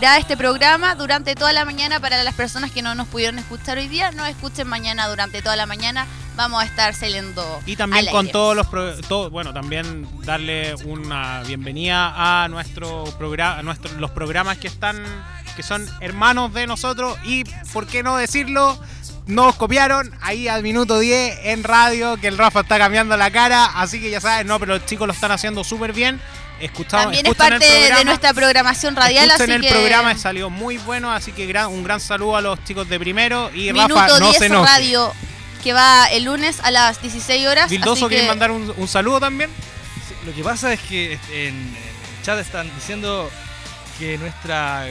transmitirá este programa durante toda la mañana para las personas que no nos pudieron escuchar hoy día. No escuchen mañana durante toda la mañana. Vamos a estar saliendo. Y también con todos los pro- todo- bueno, también darle una bienvenida a nuestro programa, a nuestros los programas que están que son hermanos de nosotros y por qué no decirlo, nos copiaron ahí al minuto 10 en radio que el Rafa está cambiando la cara, así que ya sabes, no, pero los chicos lo están haciendo súper bien. Escuchamos, También es el parte de programa. nuestra programación radial, así el que programa, salió muy bueno, así que gran- un gran saludo a los chicos de primero y Minuto Rafa, no 10 se enoje. Radio, que va el lunes a las 16 horas. Vildoso, así que ¿quieren mandar un, un saludo también? Sí, Lo que pasa es que este, en el chat están diciendo que nuestra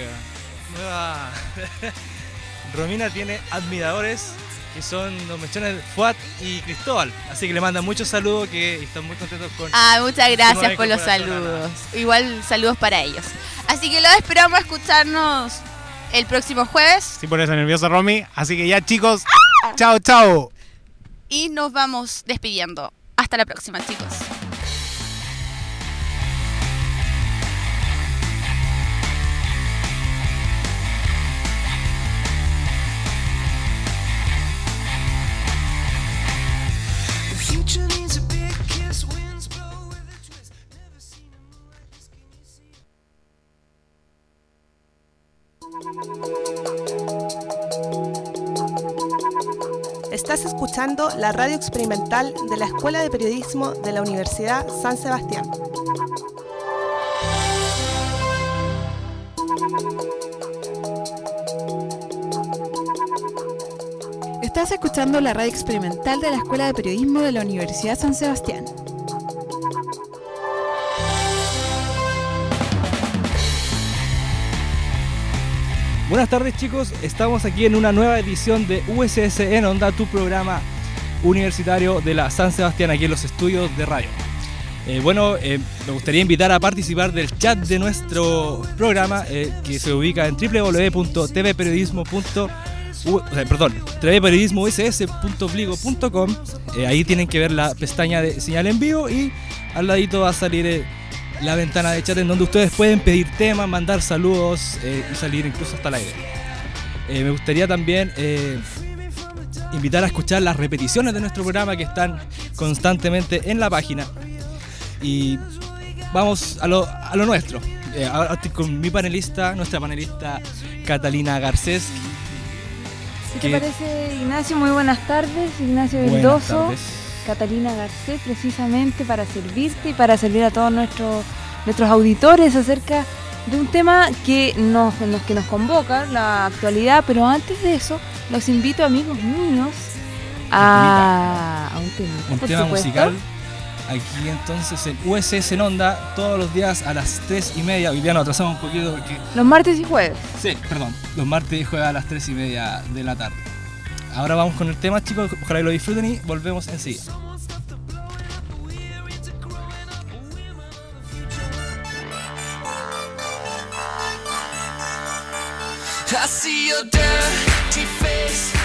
nueva Romina tiene admiradores que son los mechones Fuat y Cristóbal. Así que le mandan muchos saludos que están muy contentos con. Ah, muchas gracias por los saludos. Igual saludos para ellos. Así que los esperamos a escucharnos el próximo jueves Sí, por eso nervioso, Romy. Así que ya, chicos, chao, chao. y nos vamos despidiendo. Hasta la próxima, chicos. Estás escuchando la radio experimental de la Escuela de Periodismo de la Universidad San Sebastián. Estás escuchando la radio experimental de la Escuela de Periodismo de la Universidad San Sebastián. Buenas tardes chicos, estamos aquí en una nueva edición de USS en Onda, tu programa universitario de la San Sebastián, aquí en los estudios de radio. Eh, bueno, eh, me gustaría invitar a participar del chat de nuestro programa eh, que se ubica en sea, perdón, tvperiodismouss.bligo.com eh, Ahí tienen que ver la pestaña de señal en vivo y al ladito va a salir eh, la ventana de chat en donde ustedes pueden pedir temas, mandar saludos eh, y salir incluso hasta el aire. Eh, me gustaría también eh, invitar a escuchar las repeticiones de nuestro programa que están constantemente en la página. Y vamos a lo, a lo nuestro. Ahora estoy con mi panelista, nuestra panelista Catalina Garcés. ¿Qué te parece, Ignacio? Muy buenas tardes, Ignacio tardes. Catalina Garcés, precisamente para servirte y para servir a todos nuestros, nuestros auditores acerca de un tema que nos, que nos convoca, la actualidad, pero antes de eso, los invito, amigos míos, a, a un temita, un por tema supuesto. musical. Aquí entonces en USS en Onda, todos los días a las 3 y media. Hoy día nos atrasamos un poquito porque. Los martes y jueves. Sí, perdón. Los martes juega a las 3 y media de la tarde. Ahora vamos con el tema, chicos. Ojalá que lo disfruten y volvemos enseguida. I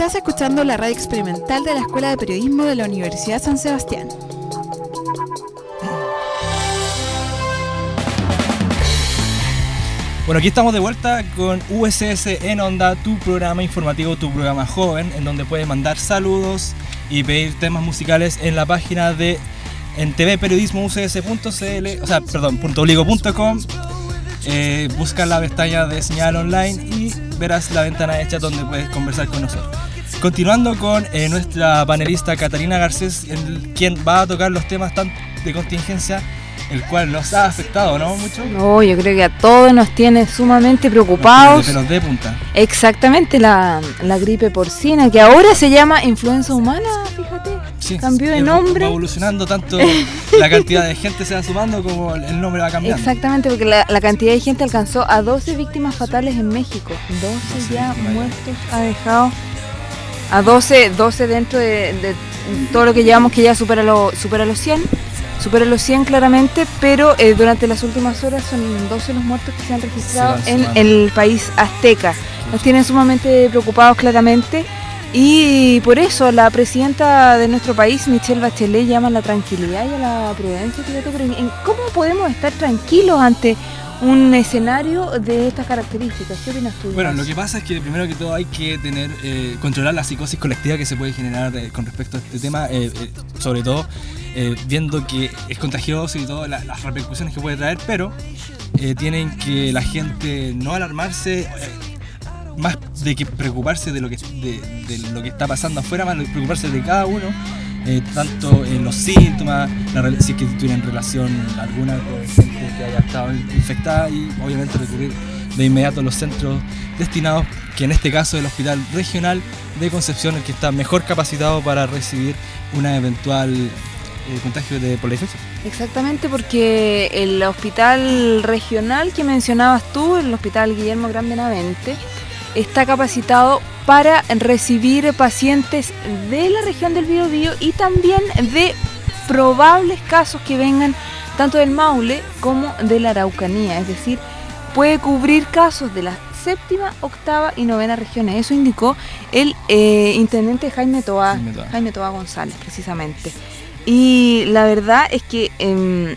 Estás escuchando la radio experimental de la Escuela de Periodismo de la Universidad San Sebastián. Bueno, aquí estamos de vuelta con USS en Onda, tu programa informativo, tu programa joven, en donde puedes mandar saludos y pedir temas musicales en la página de en tvperiodismoucs.cl, o sea, perdón, .obligo.com. Eh, busca la pestaña de señal online y verás la ventana hecha donde puedes conversar con nosotros. Continuando con eh, nuestra panelista Catalina Garcés, el- quien va a tocar los temas tan de contingencia, el cual nos ha afectado, ¿no? Mucho. No, yo creo que a todos nos tiene sumamente preocupados. Pelos de punta. Exactamente, la, la gripe porcina, que ahora se llama influenza humana, fíjate. Sí, Cambió de nombre. Va evolucionando tanto la cantidad de gente se va sumando como el nombre va cambiando. Exactamente, porque la, la cantidad de gente alcanzó a 12 víctimas fatales en México. 12 ya muertos ha dejado. A 12, 12 dentro de, de todo lo que llevamos que ya supera, lo, supera los 100. Supera los 100 claramente, pero eh, durante las últimas horas son 12 los muertos que se han registrado en el país azteca. Nos tienen sumamente preocupados claramente. Y por eso la presidenta de nuestro país, Michelle Bachelet, llama a la tranquilidad y a la prudencia. ¿cómo podemos estar tranquilos ante un escenario de estas características? ¿Qué opinas tú? Bueno, lo que pasa es que primero que todo hay que tener eh, controlar la psicosis colectiva que se puede generar eh, con respecto a este tema, eh, eh, sobre todo eh, viendo que es contagioso y todas la- las repercusiones que puede traer, pero eh, tienen que la gente no alarmarse. más de que preocuparse de lo que, de, de lo que está pasando afuera, más de preocuparse de cada uno, eh, tanto en los síntomas, si es que tuvieran relación alguna con gente que haya estado infectada y obviamente recurrir de inmediato a los centros destinados, que en este caso es el Hospital Regional de Concepción, el que está mejor capacitado para recibir una eventual eh, contagio de por. Exactamente, porque el hospital regional que mencionabas tú, el hospital Guillermo Gran Benavente, está capacitado para recibir pacientes de la región del Biobío y también de probables casos que vengan tanto del Maule como de la Araucanía, es decir, puede cubrir casos de la séptima, octava y novena regiones. Eso indicó el eh, intendente Jaime Toá, Jaime Toá González, precisamente. Y la verdad es que em,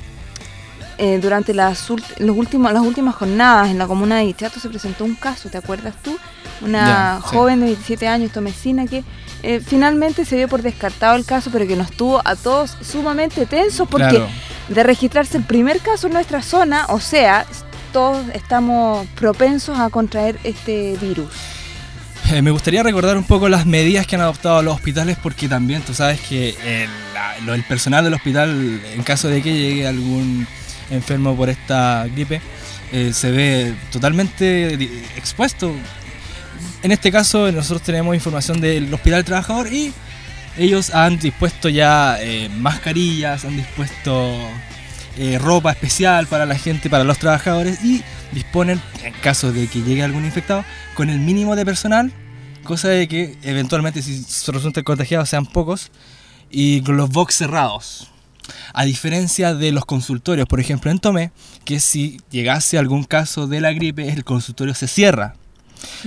eh, durante las, los últimos, las últimas jornadas en la comuna de Ichato se presentó un caso, ¿te acuerdas tú? Una sí. joven de 27 años, tomecina, que eh, finalmente se dio por descartado el caso, pero que nos tuvo a todos sumamente tensos porque Claro. de registrarse el primer caso en nuestra zona, o sea, todos estamos propensos a contraer este virus. Eh, me gustaría recordar un poco las medidas que han adoptado los hospitales porque también tú sabes que el, la- lo- el personal del hospital, en caso de que llegue algún enfermo por esta gripe, eh, se ve totalmente expuesto. En este caso nosotros tenemos información del Hospital Trabajador y ellos han dispuesto ya eh, mascarillas, han dispuesto eh, ropa especial para la gente, para los trabajadores y disponen, en caso de que llegue algún infectado, con el mínimo de personal, cosa de que eventualmente si resulten contagiados sean pocos, y con los box cerrados. A diferencia de los consultorios, por ejemplo en Tomé, que si llegase algún caso de la gripe, el consultorio se cierra.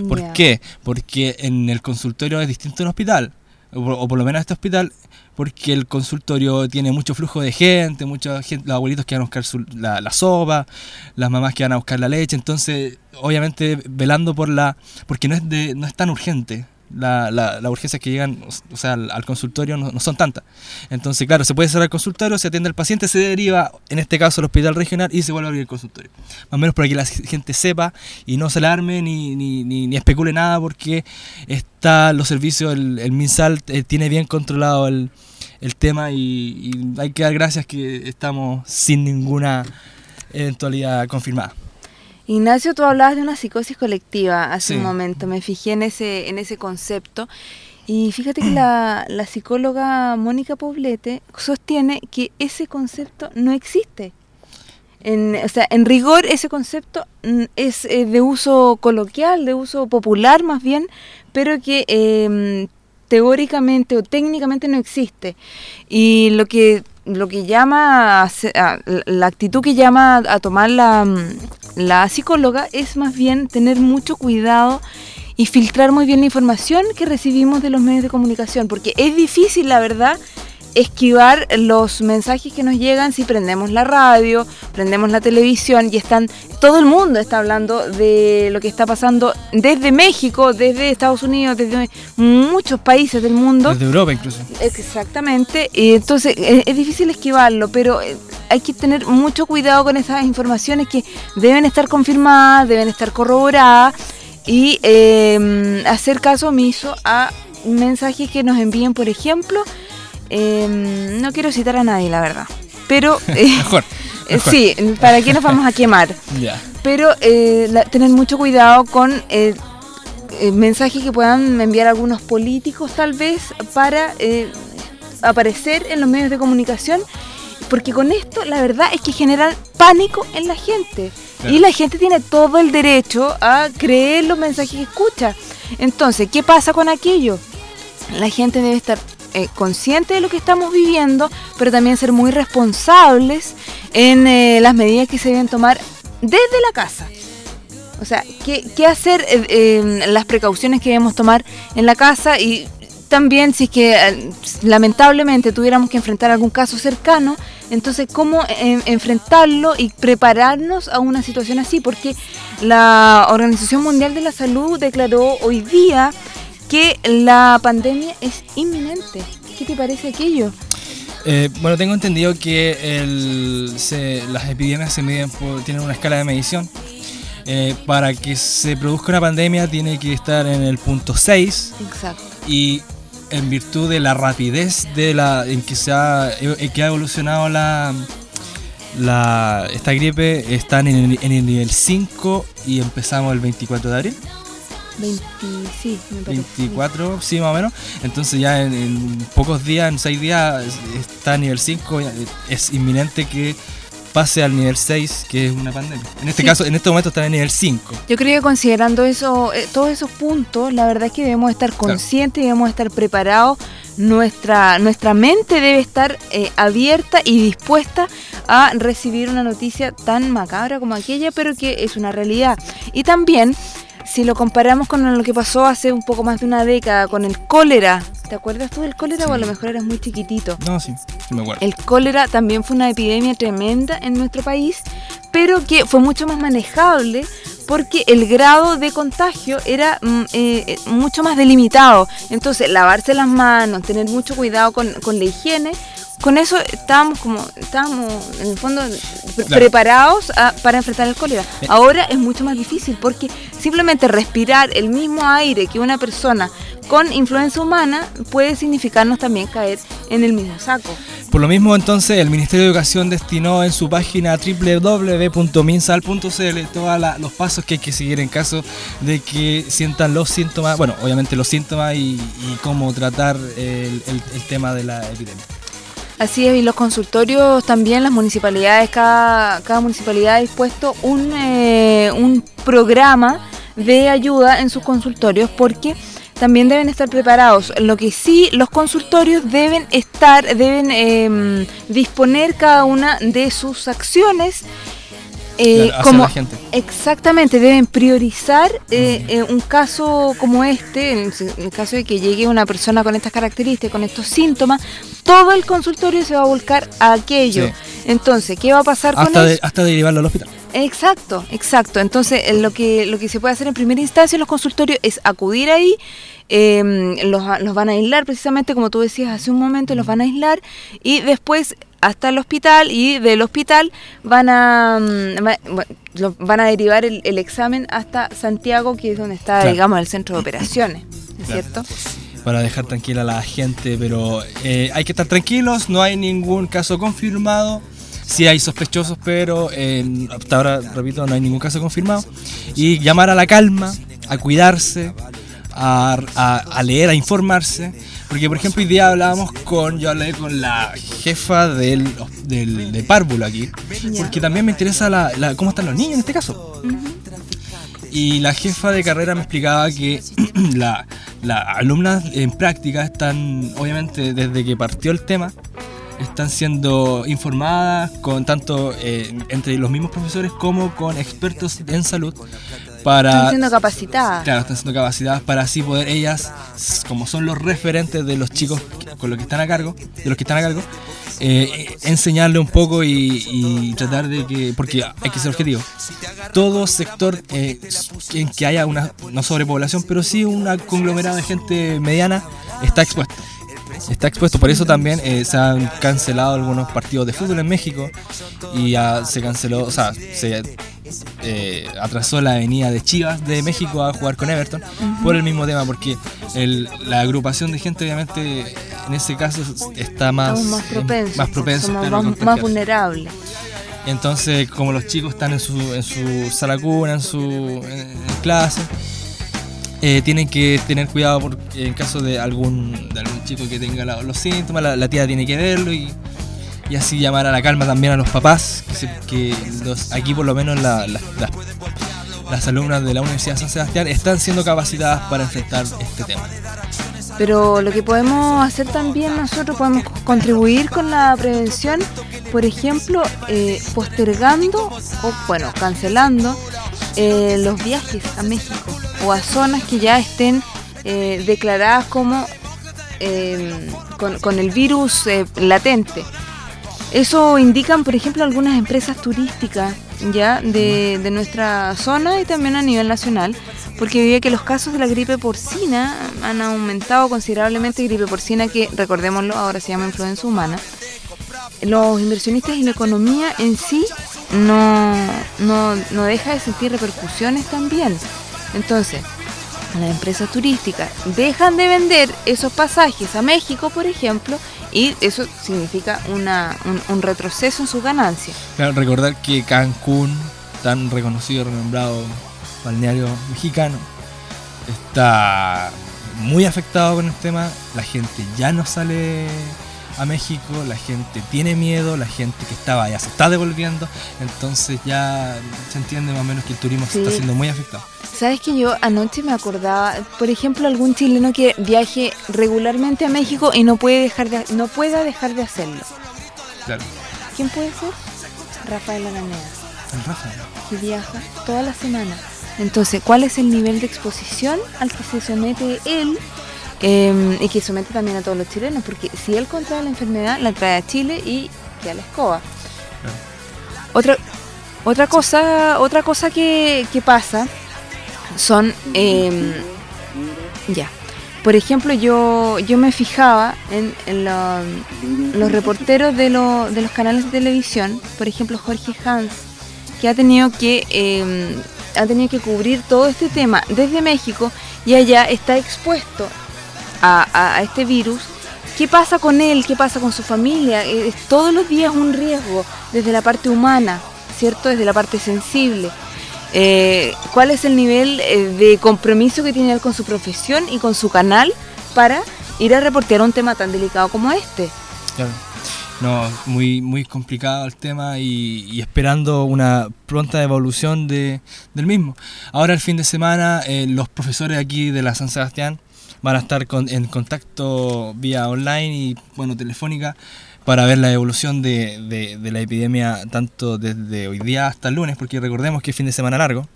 ¿Por qué? Porque en el consultorio es distinto al hospital, o por, o por lo menos este hospital, porque el consultorio tiene mucho flujo de gente, mucha gente, los abuelitos que van a buscar su- la, la sopa, las mamás que van a buscar la leche, entonces obviamente velando por la, porque no es, de, no es tan urgente. La, la, urgencias que llegan o- sea, al, consultorio no, son tantas. Entonces, claro, se puede cerrar el consultorio, se atiende al paciente, se deriva, en este caso, al hospital regional y se vuelve a abrir el consultorio. Más o menos para que la gente sepa y no se alarme ni, ni, ni, especule nada porque está los servicios, el, MinSal eh, tiene bien controlado el, el tema y hay que dar gracias que estamos sin ninguna eventualidad confirmada. Ignacio, tú hablabas de una psicosis colectiva hace Sí. un momento, me fijé en ese, en ese concepto. Y fíjate que la, la psicóloga Mónica Poblete sostiene que ese concepto no existe. En, o sea, en rigor ese concepto mm, es eh, de uso coloquial, de uso popular más bien, pero que eh, teóricamente o técnicamente no existe. Y lo que lo que llama a a- la actitud que llama a tomar la, mm, la psicóloga es más bien tener mucho cuidado y filtrar muy bien la información que recibimos de los medios de comunicación, porque es difícil, la verdad, esquivar los mensajes que nos llegan si prendemos la radio, prendemos la televisión y están todo el mundo está hablando de lo que está pasando desde México, desde Estados Unidos, desde muchos países del mundo. Desde Europa incluso. Exactamente, y entonces es, es difícil esquivarlo, pero eh, hay que tener mucho cuidado con esas informaciones que deben estar confirmadas, deben estar corroboradas y eh, hacer caso omiso a mensajes que nos envíen, por ejemplo, eh, no quiero citar a nadie, la verdad, pero eh, Mejor. eh, mejor. sí, ¿para qué nos vamos a quemar? Ya. pero eh, la- tener mucho cuidado con mensajes que puedan enviar algunos políticos tal vez para aparecer en los medios de comunicación porque con esto la verdad es que generan pánico en la gente Claro. y la gente tiene todo el derecho a creer los mensajes que escucha entonces ¿qué pasa con aquello? la gente debe estar eh, consciente de lo que estamos viviendo, pero también ser muy responsables en eh, las medidas que se deben tomar desde la casa. O sea, ¿qué, hacer? eh, eh, las precauciones que debemos tomar en la casa y también si es que lamentablemente tuviéramos que enfrentar algún caso cercano, entonces cómo enfrentarlo y prepararnos a una situación así, porque la Organización Mundial de la Salud declaró hoy día que la pandemia es inminente. ¿Qué te parece aquello? Eh, bueno, tengo entendido que el- se- las epidemias se miden por, tienen una escala de medición. Eh, para que se produzca una pandemia tiene que estar en el punto 6 Exacto. y en virtud de la rapidez de la en que se ha, en que ha evolucionado la, la esta gripe están en el, en el nivel 5 y empezamos el 24 de abril 20, sí, me parece. 24, sí, más o menos. Entonces ya en, en pocos días, en 6 días, es- está a nivel 5. ya, eh, Es inminente que pase al nivel 6, que es una pandemia. En este Sí. caso, en este momento está en nivel 5. Yo creo que considerando eso, eh, todos esos puntos, la verdad es que debemos estar conscientes, debemos estar preparados. Nuestra, nuestra mente debe estar eh, abierta y dispuesta a recibir una noticia tan macabra como aquella, pero que es una realidad. Y también, si lo comparamos con lo que pasó hace un poco más de una década con el cólera, ¿te acuerdas tú del cólera o a lo mejor eras muy chiquitito? No, sí, sí me acuerdo. El cólera también fue una epidemia tremenda en nuestro país, pero que fue mucho más manejable porque el grado de contagio era mm, eh, eh, mucho más delimitado. Entonces, lavarse las manos, tener mucho cuidado con, con la higiene, con eso estábamos como, estábamos en el fondo pre- Claro. preparados a- para enfrentar el cólera. Eh. Ahora es mucho más difícil porque simplemente respirar el mismo aire que una persona con influenza humana puede significarnos también caer en el mismo saco. Por lo mismo, entonces, el Ministerio de Educación destinó en su página www.minsal.cl todos los pasos que hay que seguir en caso de que sientan los síntomas, bueno, obviamente los síntomas y, y cómo tratar el, el- el tema de la epidemia. Así es, y los consultorios también, las municipalidades, cada, cada municipalidad ha dispuesto un, eh, un programa de ayuda en sus consultorios porque también deben estar preparados. Lo que sí, los consultorios deben estar, deben eh, disponer cada una de sus acciones. Eh, Claro, hacia como la gente. Exactamente, deben priorizar eh, eh, un caso como este, en el- caso de que llegue una persona con estas características, con estos síntomas, todo el consultorio se va a volcar a aquello. Sí. Entonces, ¿qué va a pasar con de- eso? hasta derivarlo al hospital. Exacto, exacto. Entonces, eh, lo que, lo que se puede hacer en primera instancia en los consultorios es acudir ahí, eh, los, los van a aislar precisamente como tú decías hace un momento, los van a aislar y después hasta el hospital y del hospital van a mm, van a derivar el, el examen hasta Santiago, que es donde está, Claro. digamos, el centro de operaciones, ¿no es Claro. cierto? para dejar tranquila a la gente, pero eh, hay que estar tranquilos, no hay ningún caso confirmado. Sí hay sospechosos, pero eh, hasta ahora, repito, no hay ningún caso confirmado. Y llamar a la calma, a cuidarse, a, a- a leer, a informarse. Porque, por ejemplo, hoy día hablábamos con, yo hablé con la jefa del, del, de párvulo aquí, porque también me interesa la, la- cómo están los niños en este caso. Y la jefa de carrera me explicaba que la- las alumnas en práctica están, obviamente, desde que partió el tema, están siendo informadas con tanto eh, entre los mismos profesores como con expertos en salud para Están siendo capacitadas. Claro, están siendo capacitadas para así poder ellas, como son los referentes de los chicos con los que están a cargo, de los que están a cargo, eh, enseñarle un poco y, y tratar de que, porque hay que ser objetivo, todo sector eh, en que haya una, no sobrepoblación, pero sí una conglomerada de gente mediana, está expuesto. Está expuesto, por eso también eh, se han cancelado algunos partidos de fútbol en México y ya se canceló, o sea, se eh, atrasó la venida de Chivas de México a jugar con Everton por el mismo tema, porque el- la agrupación de gente obviamente en ese caso está más, más propensos. más propenso, más, vulnerables. Entonces, como los chicos están en su, en su sala cuna, en su en- clase, eh, tienen que tener cuidado porque en caso de algún, de algún chico que tenga la- los síntomas, la, la tía tiene que verlo y, y así llamar a la calma también a los papás, que, los, aquí por lo menos la- la- las- las alumnas de la Universidad de San Sebastián están siendo capacitadas para enfrentar este tema. Pero lo que podemos hacer también nosotros podemos contribuir con la prevención, por ejemplo, eh, postergando o bueno, cancelando eh, los viajes a México o a zonas que ya estén eh, declaradas como eh, con, con el virus eh, latente. Eso indican, por ejemplo, algunas empresas turísticas ya de, de nuestra zona y también a nivel nacional, porque veía que los casos de la gripe porcina han aumentado considerablemente, gripe porcina que, recordémoslo, ahora se llama influenza humana. Los inversionistas y la economía en sí no, no, no deja de sentir repercusiones también. Entonces, las empresas turísticas dejan de vender esos pasajes a México, por ejemplo, y eso significa una, un, retroceso en sus ganancias. Claro, recordar que Cancún, tan reconocido renombrado balneario mexicano, está muy afectado con el tema. La gente ya no sale a México, la gente tiene miedo, la gente que estaba ya se está devolviendo, entonces ya se entiende más o menos que el turismo se está siendo muy afectado. Sabes que yo anoche me acordaba, por ejemplo, algún chileno que viaje regularmente a México y no puede dejar de, no pueda dejar de hacerlo. Claro. ¿Quién puede ser? Rafael Araneda, El Rafa. que viaja toda la semana. Entonces, ¿cuál es el nivel de exposición al que se somete él? Eh, y que somete también a todos los chilenos, porque si él contrae la enfermedad, la trae a Chile y queda la escoba. Otra, otra cosa, otra cosa que, que pasa son em, ya. Por ejemplo, yo, yo me fijaba en, en lo- los reporteros de, lo- de los canales de televisión, por ejemplo Jorge Hans, que ha tenido que em, ha tenido que cubrir todo este tema desde México y allá está expuesto a, a- a este virus ¿Qué pasa con él? ¿Qué pasa con su familia? Eh, Es todos los días un riesgo desde la parte humana, ¿cierto? Desde la parte sensible. Eh, ¿Cuál es el nivel eh, de compromiso que tiene él con su profesión y con su canal para ir a reportear un tema tan delicado como este? Claro. No, muy, muy complicado el tema y, y esperando una pronta evolución de, del mismo. Ahora el fin de semana eh, los profesores aquí de la San Sebastián van a estar con- en contacto vía online y bueno telefónica para ver la evolución de, de- de la epidemia tanto desde hoy día hasta el lunes, porque recordemos que es fin de semana largo,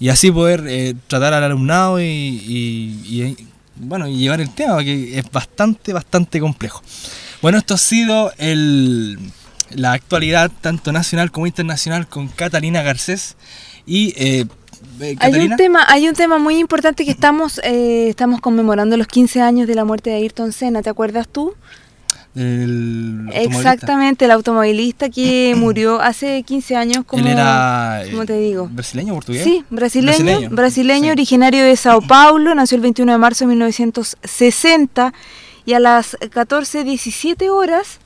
y así poder eh, tratar al alumnado y, y- y, bueno y llevar el tema que es bastante bastante complejo. Bueno esto ha sido el, la actualidad tanto nacional como internacional con Catalina Garcés y eh, eh, Hay un tema, hay un tema muy importante que estamos, eh, estamos conmemorando los 15 años de la muerte de Ayrton Senna, ¿te acuerdas tú? Exactamente, el automovilista que murió hace 15 años como... él era eh, ¿cómo te digo? brasileño o portugués Sí, brasileño, Brasileño, brasileño, sí. originario de Sao Paulo, nació el 21 de marzo de 1960 y a las 14.17 horas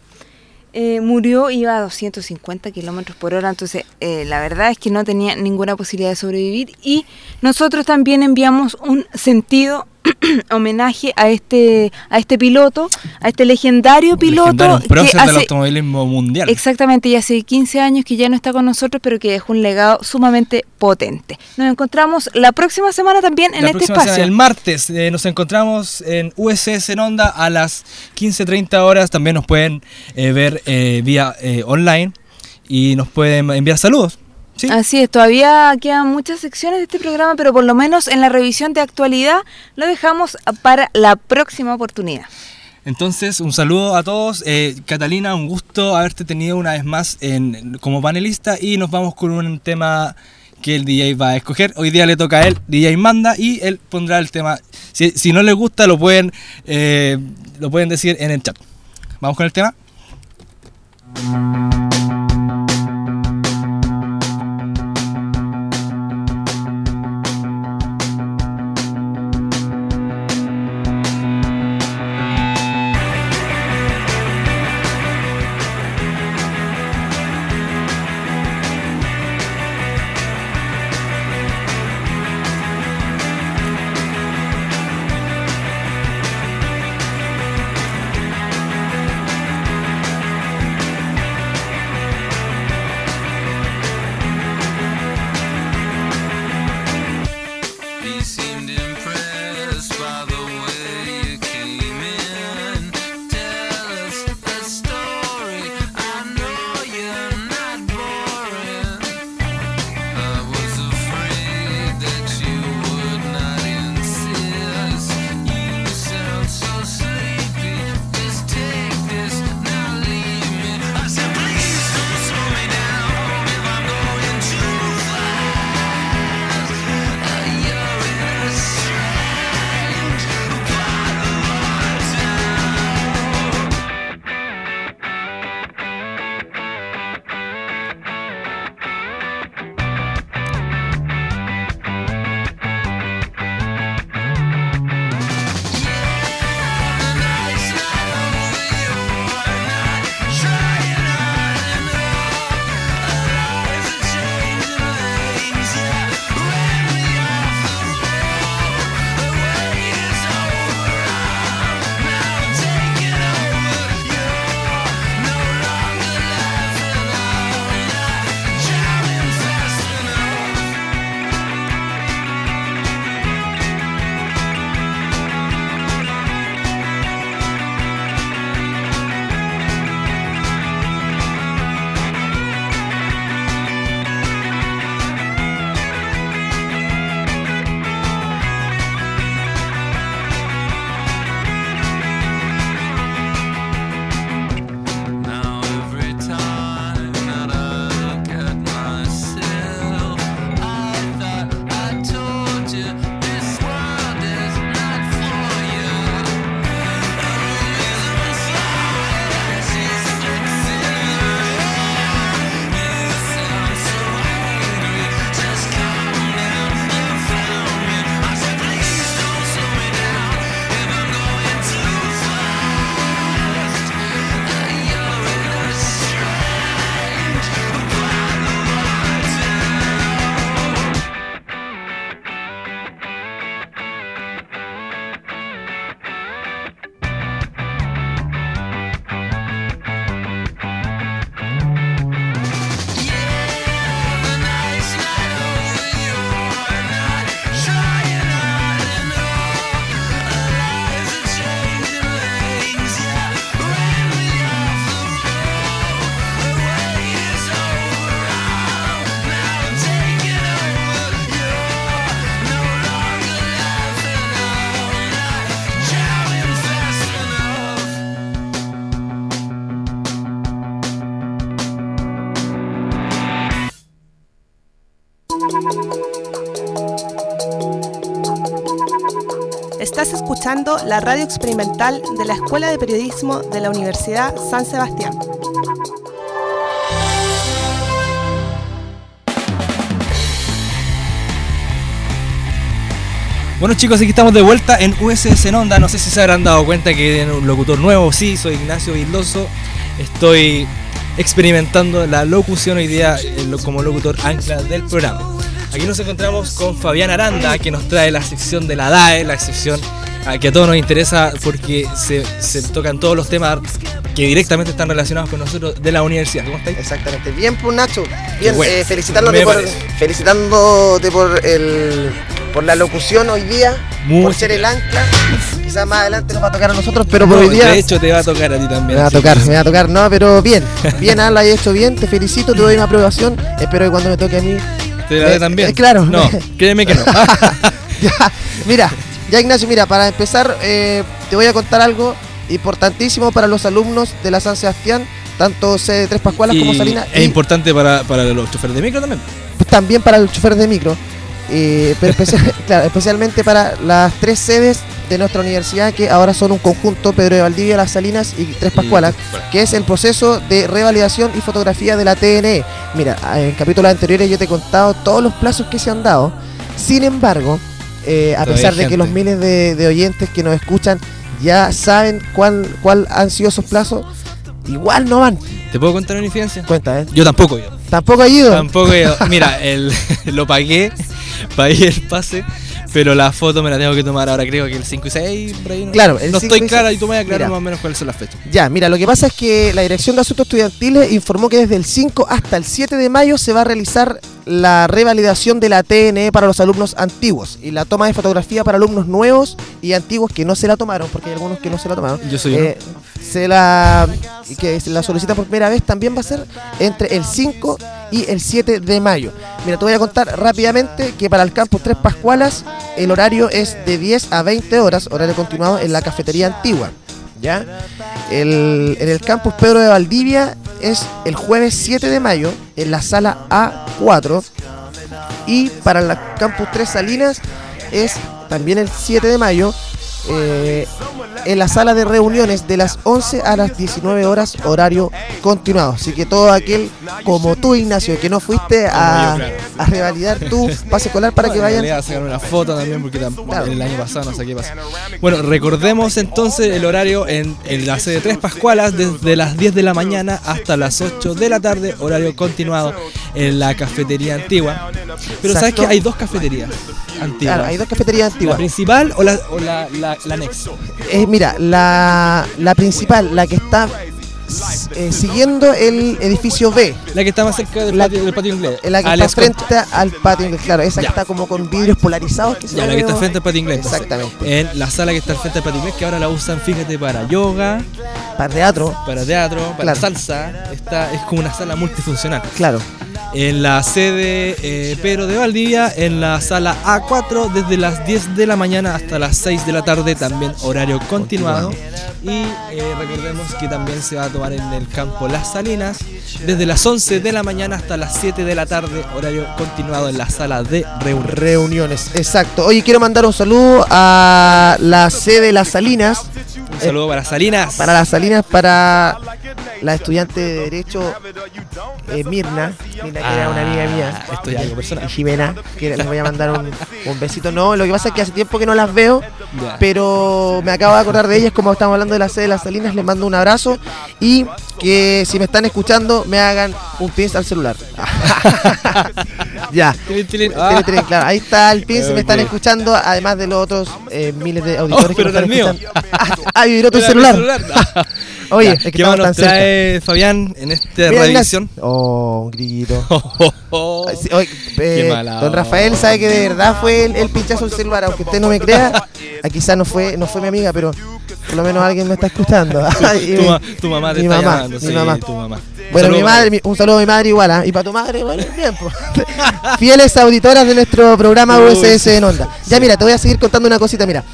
eh, murió, iba a 250 kilómetros por hora, entonces eh, la verdad es que no tenía ninguna posibilidad de sobrevivir y nosotros también enviamos un sentido homenaje a este a este piloto, a este legendario piloto legendario, que prócer del hace automovilismo mundial Exactamente, y hace 15 años que ya no está con nosotros, pero que dejó un legado sumamente potente. Nos encontramos la próxima semana también en la este espacio. semana, el martes, eh, nos encontramos en USS en Onda a las 15.30 horas. También nos pueden eh, ver eh, vía eh, online y nos pueden enviar saludos. ¿Sí? Así es, todavía quedan muchas secciones de este programa, pero por lo menos en la revisión de actualidad lo dejamos para la próxima oportunidad. Entonces, un saludo a todos. Eh, Catalina, un gusto haberte tenido una vez más en, como panelista y nos vamos con un tema que el DJ va a escoger. Hoy día le toca a él, DJ manda, y él pondrá el tema. Si, si no les gusta, lo pueden, eh, lo pueden decir en el chat. Vamos con el tema. La radio experimental de la Escuela de Periodismo de la Universidad San Sebastián. Bueno chicos, aquí estamos de vuelta en USS en Onda. No sé si se habrán dado cuenta que tienen un locutor nuevo. Sí, soy Ignacio Vildoso. Estoy experimentando la locución hoy día eh, como locutor ancla del programa. Aquí nos encontramos con Fabián Aranda, que nos trae la sección de la DAE, la sección que a todos nos interesa porque se, se tocan todos los temas que directamente están relacionados con nosotros de la universidad. ¿Cómo estáis? Exactamente. Bien, pues Nacho. Bien, bueno. eh, felicitándote, Me por, felicitándote por el por la locución hoy día, por ser el ancla. Quizás más adelante nos va a tocar a nosotros, pero por No, hoy día De hecho, te va a tocar a ti me también. va a tocar, me va a tocar, no, pero bien, bien, lo has hecho bien, te felicito, te doy una aprobación. Espero que cuando me toque a mí, ¿Te la dé también? eh, claro. No, créeme que no. ya, mira, ya Ignacio, mira, para empezar, eh, te voy a contar algo importantísimo para los alumnos de la San Sebastián, tanto C Tres Pascualas como Salinas. Es y- importante para, para los choferes de micro también. también para los choferes de micro, eh, pero especial- claro, especialmente para las tres sedes de nuestra universidad que ahora son un conjunto, Pedro de Valdivia, Las Salinas y Tres Pascualas, que es el proceso de revalidación y fotografía de la TNE. Mira, en capítulos anteriores yo te he contado todos los plazos que se han dado, sin embargo, eh, a pesar de que los miles de, de oyentes que nos escuchan ya saben cuál, cuál han sido esos plazos, igual no van. ¿Te puedo contar una infidencia? Cuenta, ¿eh? Yo tampoco, yo. Tampoco ha ido. Tampoco yo. Mira, el, lo pagué, pagué el pase, pero la foto me la tengo que tomar ahora, creo que el 5 y 6, por ahí. ¿no? Claro, el no 5 estoy clara 6. y tú me vas a aclarar más o menos cuáles son las fechas. Ya, mira, lo que pasa es que la Dirección de Asuntos Estudiantiles informó que desde el 5 hasta el 7 de mayo se va a realizar la revalidación de la TNE para los alumnos antiguos y la toma de fotografía para alumnos nuevos y antiguos que no se la tomaron, porque hay algunos que no se la tomaron. Yo soy uno. Eh, se la que se la solicita por primera vez también va a ser entre el 5 y el 7 de mayo. Mira, te voy a contar rápidamente que para el campus Tres Pascualas el horario es de 10 a 20 horas, horario continuado en la cafetería antigua. ¿Ya? El- en el campus Pedro de Valdivia es el jueves 7 de mayo en la sala A4 y para el campus Tres Salinas es también el 7 de mayo eh, en la sala de reuniones de las 11 a las 19 horas horario continuado. Así que todo aquel como tú Ignacio que no fuiste a, Como yo, claro. a revalidar tu pase escolar para que vayan realidad, sacar una foto también porque Claro. el año pasado no sé qué pasó. Bueno, recordemos entonces el horario en, en la sede Tres Pascualas desde las 10 de la mañana hasta las 8 de la tarde, horario continuado en la cafetería antigua. Pero sabes Exacto. que hay dos cafeterías antiguas. Claro, hay dos cafeterías ¿La antiguas. principal o la, o la, la, la anexo? Eh, mira, la, la principal, la que está eh, siguiendo el edificio B, La que está más cerca del, La- patio, del patio inglés. la que Alias está frente al patio inglés, claro, esa Ya. que está como con vidrios polarizados. Que se la que está frente al patio inglés. entonces. Exactamente. En la sala que está frente al patio inglés, que ahora la usan, fíjate, para yoga, Para teatro, para teatro, para Claro. salsa. Está, es como una sala multifuncional. claro. En la sede eh, Pedro de Valdivia, en la sala A4, desde las 10 de la mañana hasta las 6 de la tarde, también horario continuado. Y eh, recordemos que también se va a tomar en el campo Las Salinas, desde las 11 de la mañana hasta las 7 de la tarde, horario continuado en la sala de reunión. Reuniones, exacto. Oye, quiero mandar un saludo a la sede Las Salinas, Un saludo para Salinas. para Las Salinas, para la estudiante de Derecho eh, Mirna, Mirna que era una amiga mía. Ah, Esto ya es algo y personal. Jimena, que les voy a mandar un, un besito. No, lo que pasa es que hace tiempo que no las veo, pero me acabo de acordar de ellas, como estamos hablando de la sede de las Salinas, les mando un abrazo y que si me están escuchando me hagan un pins al celular. ya. Ah. claro, ahí está el pin, si me están escuchando, además de los otros eh, miles de auditores Oh, pero que están mío. escuchando. Ah, vibró tu celular. Oye, Ya, es que ¿Qué más tan nos cerca. trae Fabián en esta? Ignacio. Oh, un grillito. Oh, Sí, oye, eh, mala don Rafael sabe que de verdad fue el, el pinchazo del celular, aunque usted no me crea, ah, quizás no fue, no fue mi amiga, pero por lo menos alguien me está escuchando. Tu, mi- ma- tu mamá te mi está mamá, llamando, mi sí, mamá. tu mamá. Bueno, mi madre, mi- un saludo a mi madre igual, ¿ah? y para tu madre, bueno, bien, pues. Fieles auditoras de nuestro programa USS en Onda. Ya mira, te voy a seguir contando una cosita, mira.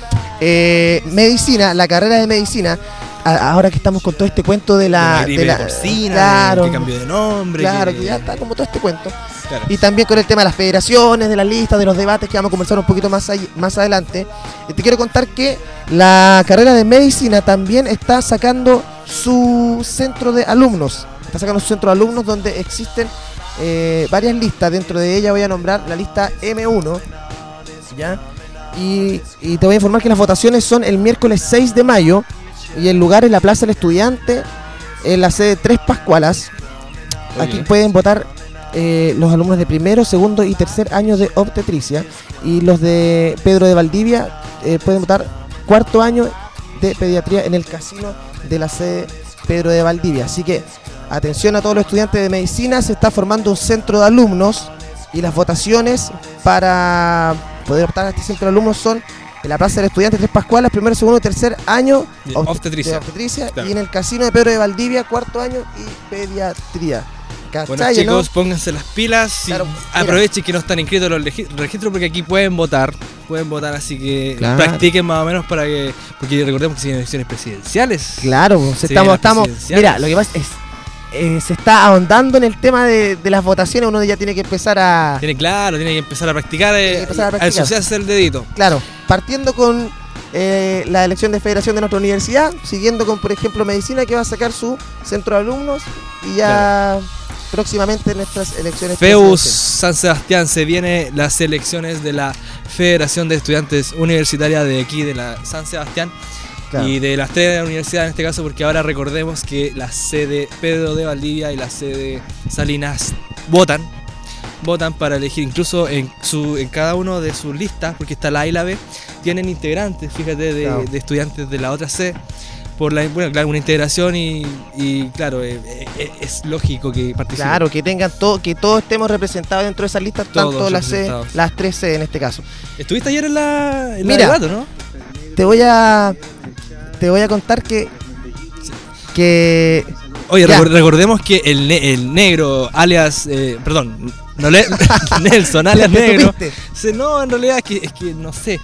Eh, medicina, la carrera de medicina, a- ahora que estamos con todo este cuento de la, de de la porcina, claro, que cambió de nombre. claro, que, que ya está como todo este cuento. claro. Y también con el tema de las federaciones, de las listas, de los debates que vamos a conversar un poquito más, ahí- más adelante. Te quiero contar que la carrera de medicina también está sacando su centro de alumnos. Está sacando su centro de alumnos donde existen eh, varias listas. Dentro de ella voy a nombrar la lista M1. ¿Ya? Y, y te voy a informar que las votaciones son el miércoles 6 de mayo y el lugar es la Plaza del Estudiante en la sede Tres Pascualas. Aquí pueden votar eh, los alumnos de primero, segundo y tercer año de obstetricia y los de Pedro de Valdivia eh, pueden votar cuarto año de pediatría en el casino de la sede Pedro de Valdivia. Así que atención a todos los estudiantes de medicina, se está formando un centro de alumnos y las votaciones para poder optar a este centro de alumnos son en la Plaza del Estudiante Tres Pascualas, primero, segundo y tercer año De obstetricia. de obstetricia, Claro. y en el casino de Pedro de Valdivia, cuarto año y pediatría. Bueno ¿Cachai, chicos, no? pónganse las pilas y Claro, aprovechen que no están inscritos los registros porque aquí pueden votar, pueden votar, así que Claro. practiquen más o menos para que, porque recordemos que siguen elecciones presidenciales. Claro, pues, estamos, estamos. Mira, lo que pasa es. Eh, se está ahondando en el tema de, de las votaciones, uno ya tiene que empezar a. Tiene claro, tiene que empezar a practicar, eh, empezar a practicar. ensuciarse el dedito. Claro, partiendo con eh, la elección de federación de nuestra universidad, siguiendo con, por ejemplo, medicina, que va a sacar su centro de alumnos, y ya próximamente nuestras elecciones. Feus. San Sebastián se viene las elecciones de la Federación de Estudiantes Universitaria de aquí de la San Sebastián Claro. y de las tres de la universidad en este caso porque ahora recordemos que la sede Pedro de Valdivia y la sede Salinas votan votan para elegir incluso en su en cada uno de sus listas porque está la A y la B tienen integrantes fíjate de, Claro. de estudiantes de la otra sede por la bueno claro una integración y, y, claro eh, eh, es lógico que participen Claro, que tengan todo, que todos estemos representados dentro de esas listas, Todos tanto las, las tres C en este caso. Estuviste ayer en la, en la Mira. debate, ¿no? Te voy a te voy a contar que que Oye, Ya. recordemos que el, ne- el negro, alias, eh, perdón, no le, Nelson, alias negro. se- no, en realidad es que, es que no sé.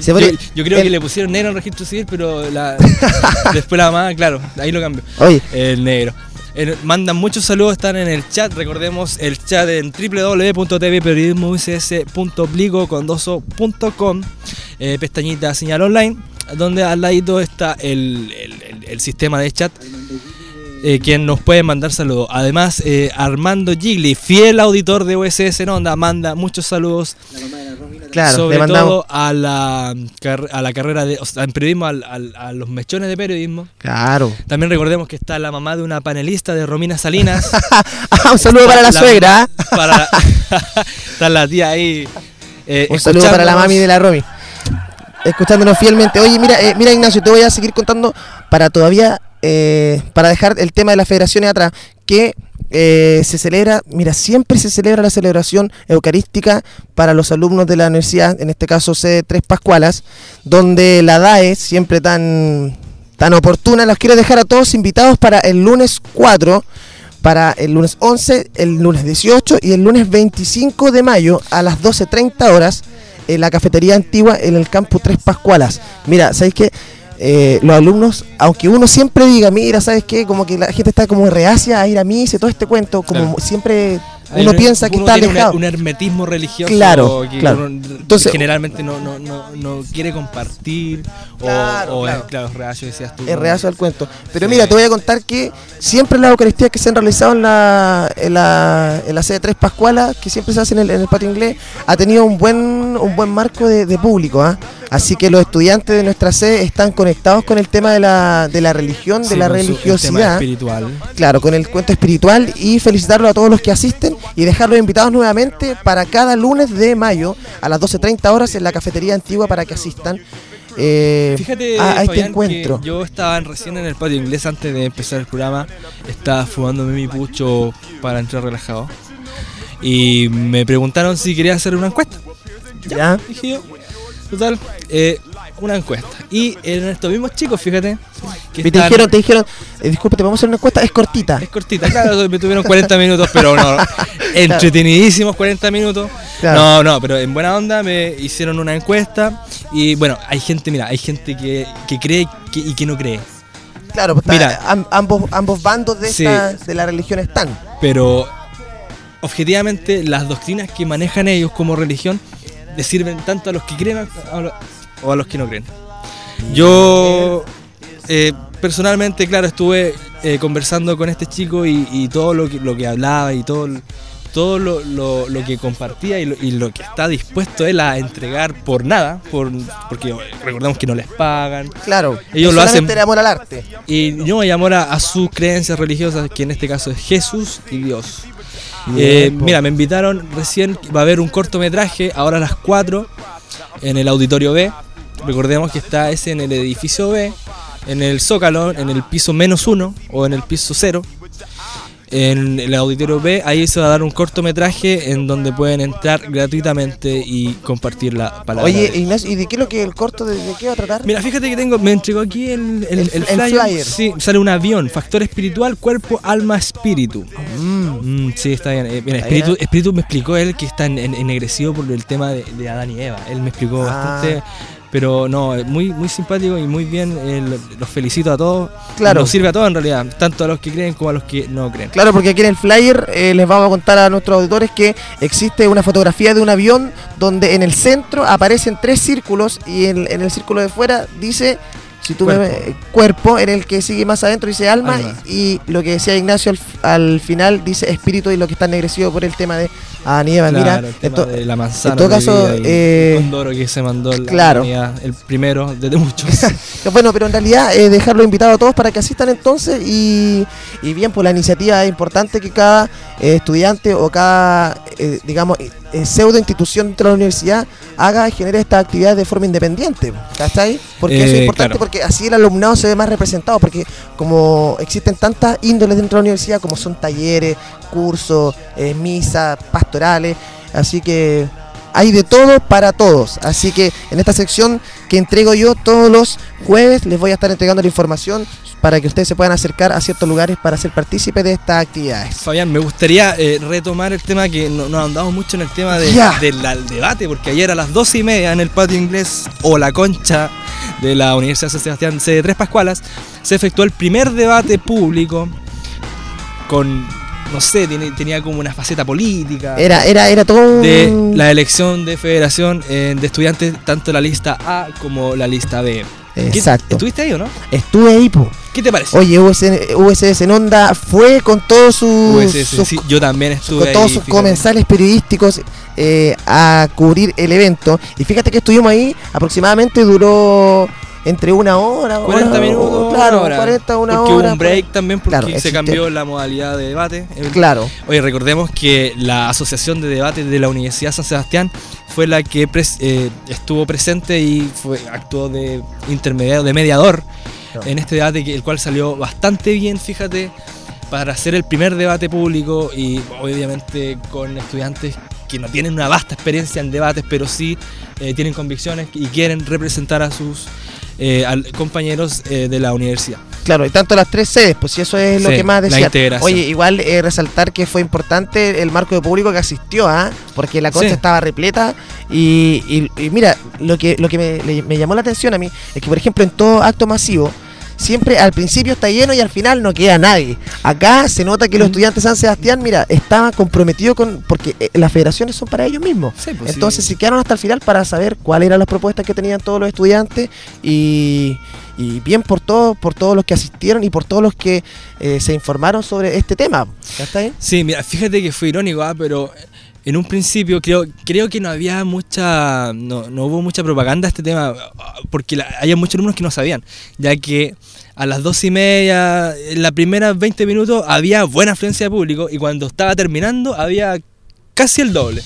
Se yo, creo el- que le pusieron negro en registro civil, pero la, después la mamá, claro, ahí lo cambio. Oye, El negro. Mandan muchos saludos, están en el chat. Recordemos el chat en www.tvperiodismoucs.com, eh, pestañita señal online, donde al ladito está el- el sistema de chat. eh, quien nos puede mandar saludos. Además, eh, Armando Gigli, fiel auditor de OSS en Onda, manda muchos saludos claro, sobre le mandamos. todo a la, car- a la carrera de, o sea, en periodismo, al- al- a los mechones de periodismo. Claro. También recordemos que está la mamá de una panelista de Romina Salinas. Ah, un saludo para la, La- suegra. para está la tía ahí. eh, Un saludo para la mami de la Romy. Escuchándonos fielmente. Oye, mira, eh, mira Ignacio, te voy a seguir contando para todavía, eh, para dejar el tema de las federaciones atrás, que eh, se celebra, mira, siempre se celebra la celebración eucarística para los alumnos de la universidad, en este caso C Tres Pascualas, donde la DAE, siempre tan, tan oportuna, los quiero dejar a todos invitados para el lunes 4 para el lunes 11, el lunes 18 y el lunes 25 de mayo a las 12.30 horas en la cafetería antigua en el campus Tres Pascualas. Mira, ¿sabéis qué? Eh, los alumnos, aunque uno siempre diga, mira, ¿sabes qué? Como que la gente está como reacia a ir a misa y todo este cuento, como Claro. siempre uno un- piensa que uno está tiene alejado. Un, hermetismo religioso Claro, que claro. uno Entonces- generalmente no, no, no, no quiere compartir o- Claro, o, claro. es claro, reacio decías tú. Es reacio al cuento. Pero Sí. mira, te voy a contar que siempre las Eucaristías que se han realizado en la, en la, en la sede Tres Pascualas, que siempre se hacen en el, en el patio inglés, ha tenido un buen, un buen marco de, de público. ¿ah? Así que los estudiantes de nuestra sede están conectados con el tema de la, de la religión, Sí, de la con su- el tema religiosidad. espiritual. Claro, con el cuento espiritual y felicitarlo a todos los que asisten y dejarlos invitados nuevamente para cada lunes de mayo a las 12.30 horas en la cafetería antigua para que asistan eh, Fíjate, a, a este Fabián, encuentro. que yo estaba recién en el patio inglés antes de empezar el programa. Estaba fumándome mi pucho para entrar relajado. Y me preguntaron si quería hacer una encuesta. ¿Ya? Dije yo, total, eh, una encuesta. Y en estos mismos chicos, fíjate, que Y te están- dijeron, te dijeron, eh, disculpe, te vamos a hacer una encuesta, es cortita. Es cortita, claro, me tuvieron 40 minutos, pero no, entretenidísimos 40 minutos. Claro. No, no, pero en buena onda me hicieron una encuesta y bueno, hay gente, mira, hay gente que, que cree que- y que no cree. Claro, pues está- Mira. am- ambos, ambos bandos de, Sí. esta- de la religión están. Pero objetivamente las doctrinas que manejan ellos como religión le sirven tanto a los que creen a- o a los que no creen. Yo eh, personalmente, claro, estuve eh, conversando con este chico y, y todo lo que, lo que hablaba y todo, todo lo, lo- lo que compartía y lo, y lo que está dispuesto él a entregar por nada, por, porque recordamos que no les pagan, Claro, Ellos lo hacen- amor al arte. y no hay amor a, a sus creencias religiosas, que en este caso es Jesús y Dios. Eh, mira, me invitaron recién, va a haber un cortometraje ahora a las 4 en el auditorio B. Recordemos que está ese en el edificio B, en el Zócalo, en el piso menos uno o en el piso cero. En el auditorio B, ahí se va a dar un cortometraje en donde pueden entrar gratuitamente y compartir la palabra. Oye. Ignacio, ¿y de qué es lo que el corto de, de qué va a tratar? Mira, fíjate que tengo, me entregó aquí el, el, El- el flyer. flyer. Sí, sale un avión, factor espiritual, cuerpo, alma, espíritu. Mm, Mm, sí, está bien. Eh, mira, espíritu, espíritu me explicó él que está en- en- ennegrecido por el tema de, de Adán y Eva. Él me explicó Ah. bastante. Pero no, muy, muy simpático y muy bien. eh, lo- los felicito a todos. Claro. Nos sirve a todos en realidad, tanto a los que creen como a los que no creen. Claro, porque aquí en el flyer eh, les vamos a contar a nuestros auditores que existe una fotografía de un avión donde en el centro aparecen tres círculos y en, en el círculo de fuera dice, si tú Cuerpo. me ves, cuerpo, en el que sigue más adentro dice alma, Alma. Y, lo que decía Ignacio al, al final dice espíritu y lo que está ennegrecido por el tema de y Eva. Claro, Mira, de la manzana en todo caso, eh, el condoro que se mandó la claro. el primero de muchos. Bueno, pero en realidad eh, dejarlo invitado a todos para que asistan entonces y, y bien, pues la iniciativa es importante que cada eh, estudiante o cada, eh, digamos, eh, eh, pseudo institución dentro de la universidad haga y genere estas actividades de forma independiente, ¿cachai? Porque eso es Eh, importante claro. porque así el alumnado se ve más representado, porque como existen tantas índoles dentro de la universidad, como son talleres, cursos, eh, misas, pastorales, así que hay de todo para todos. Así que en esta sección que entrego yo todos los jueves les voy a estar entregando la información para que ustedes se puedan acercar a ciertos lugares para ser partícipes de estas actividades. Fabián, me gustaría eh, retomar el tema que no, nos andamos mucho en el tema de- del debate, porque ayer a las 12 y media en el patio inglés o la concha de la Universidad de San Sebastián C de Tres Pascualas se efectuó el primer debate público con, no sé, tiene- tenía como una faceta política. Era, era, era todo de la elección de federación eh, de estudiantes, tanto la lista A como la lista B. ¿Qué- Exacto. ¿Estuviste ahí o no? Estuve ahí, po. ¿Qué te parece? Oye, USN USS en Onda fue con todos sus, USS, sus- sí, yo también estuve con ahí. todos sus fíjate. comensales periodísticos eh, a cubrir el evento. Y fíjate que estuvimos ahí, aproximadamente duró entre una hora, 40 hora, minutos, claro, una hora. 40, una porque hora. hubo un break también porque Claro, se existe. cambió la modalidad de debate. El- Claro, Oye, recordemos que la Asociación de Debates de la Universidad San Sebastián fue la que pres- eh, estuvo presente y fue actuó de intermediario, de mediador en este debate, el cual salió bastante bien, fíjate, para hacer el primer debate público y obviamente con estudiantes que no tienen una vasta experiencia en debates, pero sí eh, tienen convicciones y quieren representar a sus eh, al- compañeros eh, de la universidad. claro, y tanto las tres sedes, pues si eso es lo Sí, que más decía. Oye, igual eh, resaltar que fue importante el marco de público que asistió, ¿ah? porque la Sí. estaba repleta y, y- y mira, lo que, lo que me, le- me llamó la atención a mí es que, por ejemplo, en todo acto masivo, siempre al principio está lleno y al final no queda nadie. Acá se nota que los estudiantes de San Sebastián, mira, estaban comprometidos con, porque eh, las federaciones son para ellos mismos. Sí, pues, Entonces sí. se quedaron hasta el final para saber cuáles eran las propuestas que tenían todos los estudiantes y, y bien por todos, por todos los que asistieron y por todos los que eh, se informaron sobre este tema. ¿Ya está bien? Sí, mira, fíjate que fue irónico, ah, pero en un principio creo, creo que no había mucha, no, no hubo mucha propaganda a este tema, ah, porque la- había muchos alumnos que no sabían, ya que a las dos y media, en las primeras 20 minutos, había buena afluencia de público y cuando estaba terminando había casi el doble.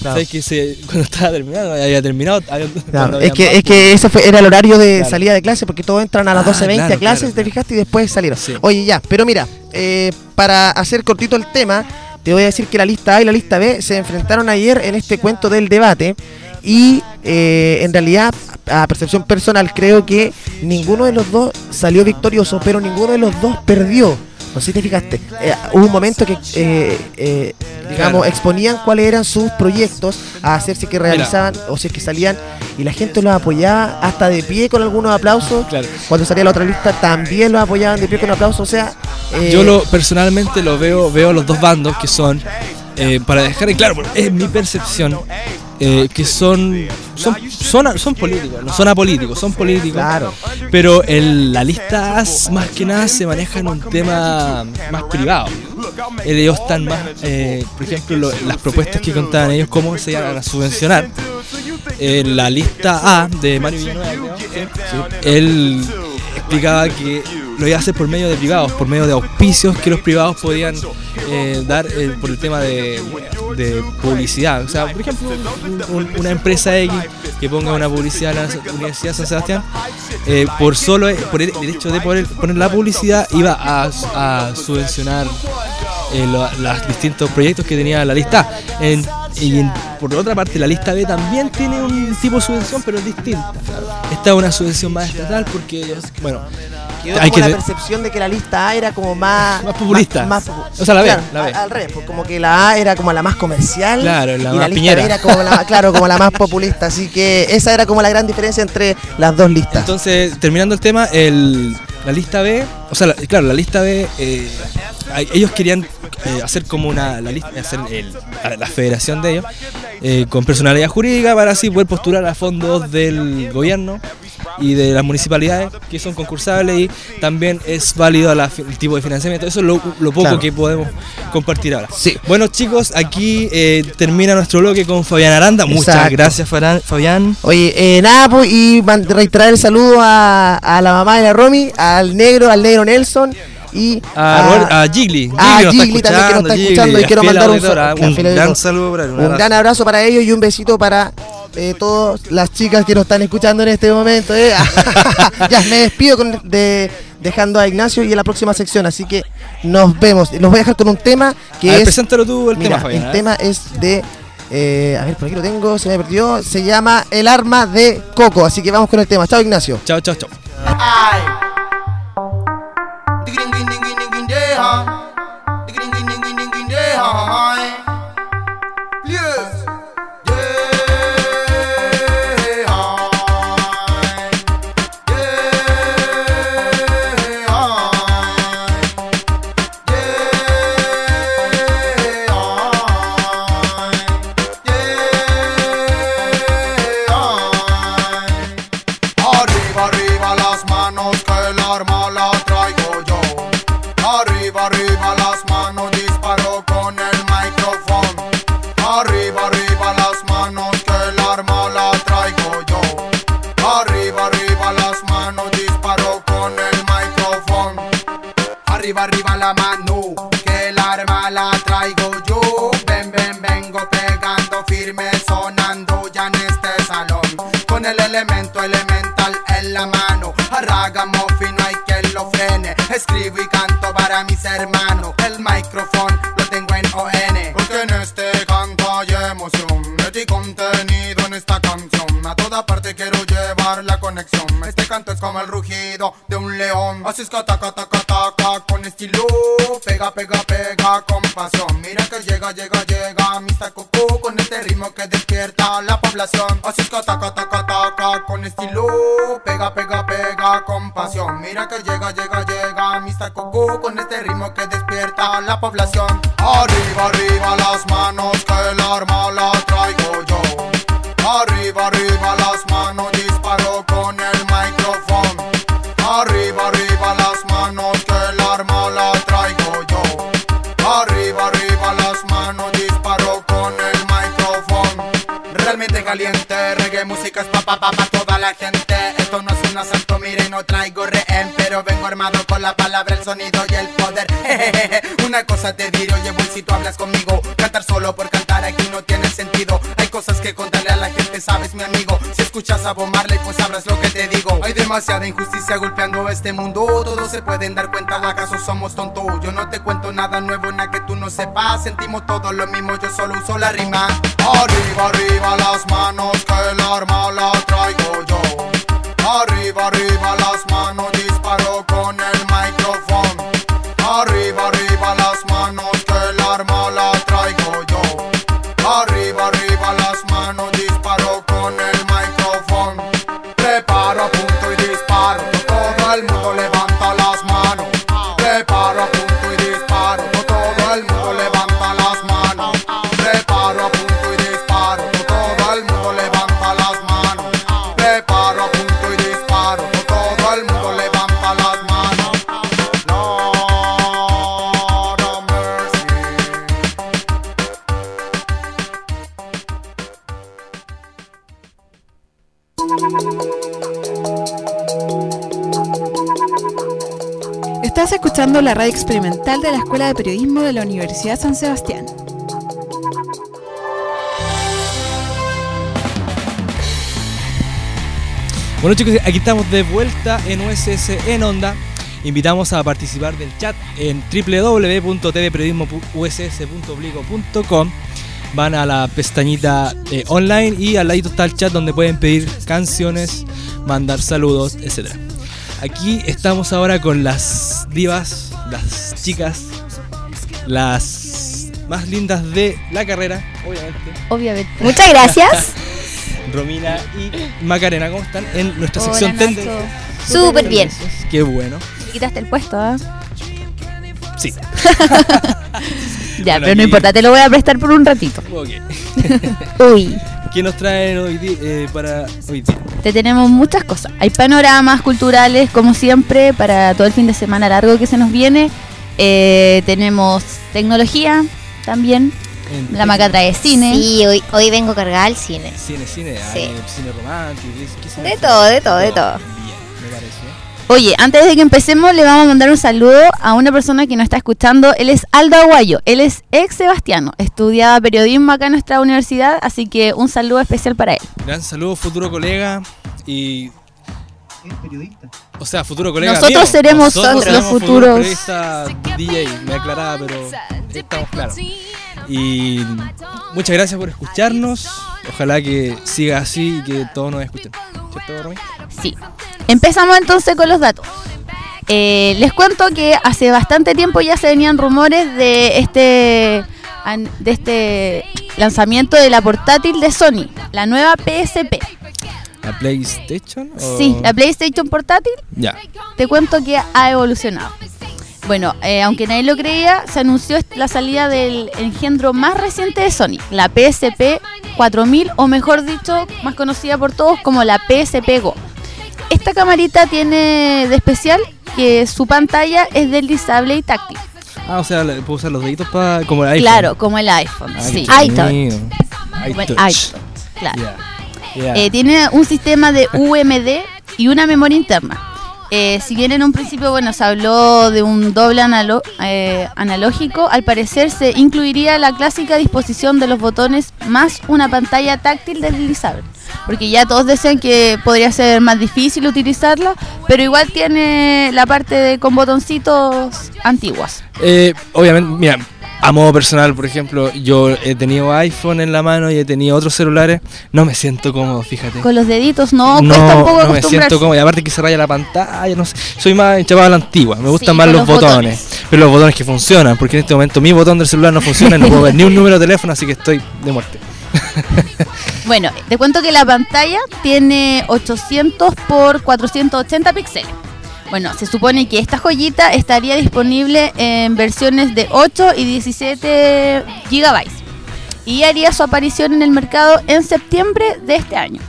Claro. ¿Sabes que se, cuando estaba terminando, había terminado? había- Claro, es que, más es que ese fue, era el horario de Claro. salida de clase porque todos entran a las Ah, 12.20 claro, a clases, te fijaste, y después salieron. Sí. Oye, ya, pero mira, eh, para hacer cortito el tema, te voy a decir que la lista A y la lista B se enfrentaron ayer en este cuento del debate y eh, en realidad, a percepción personal, creo que ninguno de los dos salió victorioso, pero ninguno de los dos perdió. No sé si te fijaste. eh, hubo un momento que, eh, eh, digamos, Claro. exponían cuáles eran sus proyectos a hacer si es que realizaban o si es que salían y la gente los apoyaba hasta de pie con algunos aplausos. Claro. Cuando salía la otra lista también los apoyaban de pie con aplausos. O sea, Yo lo personalmente lo veo, veo los dos bandos que son, para dejar en claro, es mi percepción, eh, que son, son, son, son políticos, no son apolíticos, son políticos. Claro. Pero el- la lista A, más que nada se maneja en un tema más privado. Ellos están más, eh, por ejemplo, lo- las propuestas que contaban ellos, cómo se iban a subvencionar. En la lista A de Mario Villanueva, creo, sí, él explicaba que lo iba a hacer por medio de privados, por medio de auspicios que los privados podían eh, dar eh, por el tema de, publicidad. O sea, por ejemplo, un- una empresa X que ponga una publicidad en la Universidad de San Sebastián, eh, por solo el, el hecho de poner, la publicidad, iba a, subvencionar lo- los distintos proyectos que tenía la lista. En- y por otra parte, la lista B también tiene un tipo de subvención, pero es distinta. Esta es una subvención más estatal porque, bueno, Quedó hay como que la percepción de que la lista A era como más... Más populista. más- más- O sea, la B, claro, la B. Al revés, pues como que la A era como la más comercial Claro, la y más la lista piñera. B era como la, más- claro, como la más populista. Así que esa era como la gran diferencia entre las dos listas. Entonces, terminando el tema, el, la lista B, o sea, la- claro, la lista B, eh, ellos querían eh, hacer como una, la lista, hacer el- la federación de ellos, eh, con personalidad jurídica para así poder postular a fondos del gobierno y de las municipalidades que son concursables y también es válido la el tipo de financiamiento. Eso es lo, lo poco Claro. que podemos compartir ahora. Sí. Bueno chicos, aquí eh, termina nuestro bloque con Fabián Aranda. Muchas gracias Fabián. Oye, eh, nada, pues, y reiterar el saludo a, a la mamá de la Romy, al negro, al negro Nelson y A, Robert- a Gigli. a está Gigli también que nos está Gigli, escuchando y quiero mandar un, un gran saludo para él. Un gran abrazo para ellos y un besito para eh, todas las chicas que nos están escuchando en este momento. eh. ya me despido con- de, dejando a Ignacio y en la próxima sección, así que nos vemos. Los voy a dejar con un tema que A ver, es preséntalo tú el Mira, tema, Fabián. el ¿eh? tema es de. eh, a ver, por aquí lo tengo, se me perdió. Se llama El arma de Coco. Así que vamos con el tema. Chao, Ignacio. Chao, chao, chao. La población. Arriba, arriba Una cosa te diré, oye, voy si tú hablas conmigo. Cantar solo por cantar aquí no tiene sentido. Hay cosas que contarle a la gente, sabes, mi amigo. Si escuchas a Bob Marley, pues sabrás lo que te digo. Hay demasiada injusticia golpeando este mundo. Todos se pueden dar cuenta, ¿acaso somos tontos? Yo no te cuento nada nuevo, nada que tú no sepas. Sentimos todo lo mismo, yo solo uso la rima. Arriba, arriba las manos, que el arma la la radio experimental de la Escuela de Periodismo de la Universidad San Sebastián. Bueno chicos, aquí estamos de vuelta en USS en Onda. Invitamos a participar del chat en www.tvperiodismouss.obligo.com Van a la pestañita eh, online y al ladito está el chat donde pueden pedir canciones, mandar saludos, etc. Aquí estamos ahora con las divas, las chicas, las más lindas de la carrera, obviamente. Obviamente. Muchas gracias. Romina y Macarena, ¿cómo están? En nuestra Hola, sección. Tendencias. Súper bien. Qué bueno. Te quitaste el puesto, ¿ah? Sí. Ya, Bueno, pero no importa, te lo voy a prestar por un ratito. Ok. Uy. ¿Qué nos traen hoy di- eh, para hoy día? Te tenemos muchas cosas. Hay panoramas culturales, como siempre, para todo el fin de semana largo que se nos viene. Eh, tenemos tecnología también. En- La maca trae cine. Sí, hoy, hoy vengo cargada al cine. Cine, cine, Sí. hay cine romántico. ¿qué- qué cine? De todo, de todo, de todo. Bien, me parece. Oye, antes de que empecemos, le vamos a mandar un saludo a una persona que nos está escuchando. Él es Aldo Aguayo. Él es ex sebastiano. Estudiaba periodismo acá en nuestra universidad, así que un saludo especial para él. Gran saludo, futuro colega y. O sea, futuro colega. Nosotros mío. seremos Nosotros los seremos futuros- periodista DJ, me aclaraba, pero estamos claros. Y muchas gracias por escucharnos. Ojalá que siga así y que todos nos escuchen. ¿Cierto, Romy? Sí. Empezamos entonces con los datos. Eh, les cuento que hace bastante tiempo ya se venían rumores de este de este lanzamiento de la portátil de Sony, la nueva PSP. ¿La PlayStation? o- Sí, la PlayStation portátil. Ya. Te cuento que ha evolucionado. Bueno, eh, aunque nadie lo creía, se anunció la salida del engendro más reciente de Sony, la PSP 4000 o mejor dicho, más conocida por todos como la PSP Go. Esta camarita tiene de especial que su pantalla es deslizable y táctil. Ah, o sea, puedo usar los deditos para. como el iPhone. Claro, como el iPhone. Ah, sí. iTouch. iTouch. Claro. Eh, tiene un sistema de UMD y una memoria interna. Eh, si bien en un principio bueno se habló de un doble eh, analógico, al parecer se incluiría la clásica disposición de los botones más una pantalla táctil deslizable. Porque ya todos decían que podría ser más difícil utilizarla, pero igual tiene la parte de con botoncitos antiguas. Eh, obviamente, mira, a modo personal, por ejemplo, yo he tenido iPhone en la mano y he tenido otros celulares. No me siento cómodo, fíjate. Con los deditos no, cuesta un poco no me siento cómodo. Y aparte que se raya la pantalla, no sé. Soy más chaval a la antigua. Me gustan Sí, más los botones. Pero los botones que funcionan. Porque en este momento mi botón del celular no funciona y no puedo ver ni un número de teléfono, así que estoy de muerte. Bueno, te cuento que la pantalla tiene 800 por 480 píxeles. Bueno, se supone que esta joyita estaría disponible en versiones de 8 y 17 gigabytes. Y haría su aparición en el mercado en septiembre de este año.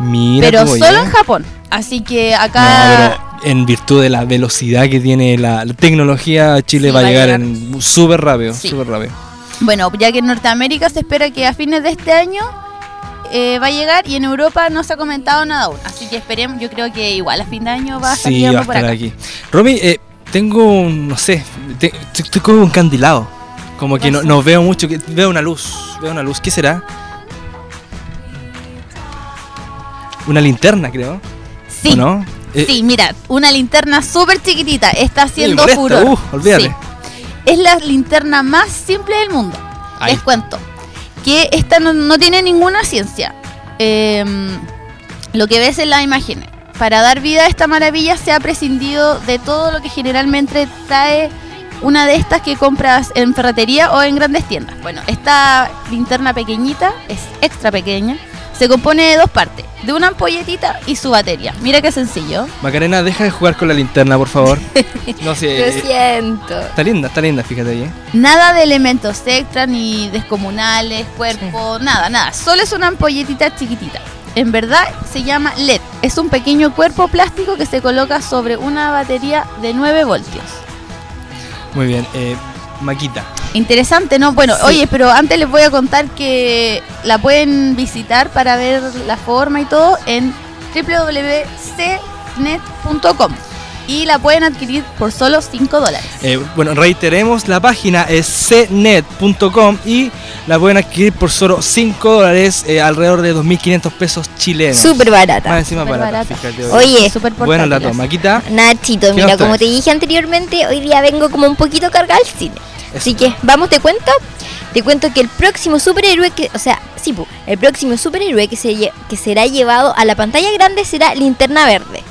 Mira pero solo oye. en Japón. Así que No, acá... pero en virtud de la velocidad que tiene la, la tecnología, Chile Sí, va a va a llegar llegar. en súper rápido, Sí. súper rápido. Bueno, ya que en Norteamérica se espera que a fines de este año eh, va a llegar y en Europa no se ha comentado nada aún. Así que esperemos, yo creo que igual a fin de año va a estar Sí, va a por estar acá. aquí. Romy, eh, tengo un, no sé, te- estoy como un candilado. Como que no, no veo mucho, que veo una luz, veo una luz. ¿Qué será? Una linterna, creo. Sí. Eh, Sí, mira, una linterna súper chiquitita, está haciendo molesta, furor. uh, olvídate. Sí. Es la linterna más simple del mundo. Ahí. Les cuento que esta no, no tiene ninguna ciencia. Em, lo que ves en las imágenes. Para dar vida a esta maravilla se ha prescindido de todo lo que generalmente trae una de estas que compras en ferretería o en grandes tiendas. Bueno, esta linterna pequeñita es extra pequeña. Se compone de dos partes, de una ampolletita y su batería. Mira qué sencillo. Macarena, deja de jugar con la linterna, por favor. No sé. Lo siento. está linda, está linda, fíjate ahí. ¿eh? Nada de elementos extra ni descomunales, cuerpo, nada, nada. Solo es una ampolletita chiquitita. En verdad se llama LED. Es un pequeño cuerpo plástico que se coloca sobre una batería de 9 voltios. Muy bien. Eh, Maquita, Interesante, ¿no? Bueno, oye, pero antes les voy a contar que la pueden visitar para ver la forma y todo en www.cnet.com y la pueden adquirir por solo 5 dólares. Eh, bueno, reiteremos, la página es cnet.com y la pueden adquirir por solo 5 dólares, eh, alrededor de 2.500 pesos chilenos. Súper barata. Más encima Súper barata, barata. fíjate. Oye, Súper bueno dato, portátiles. Maquita. Nachito, ¿Qué mira, como te dije anteriormente, hoy día vengo como un poquito cargada al cine. Así que, vamos, te cuento. Te cuento que el próximo superhéroe que, o sea, sí, el próximo superhéroe que, se, lle- que será llevado a la pantalla grande será Linterna Verde,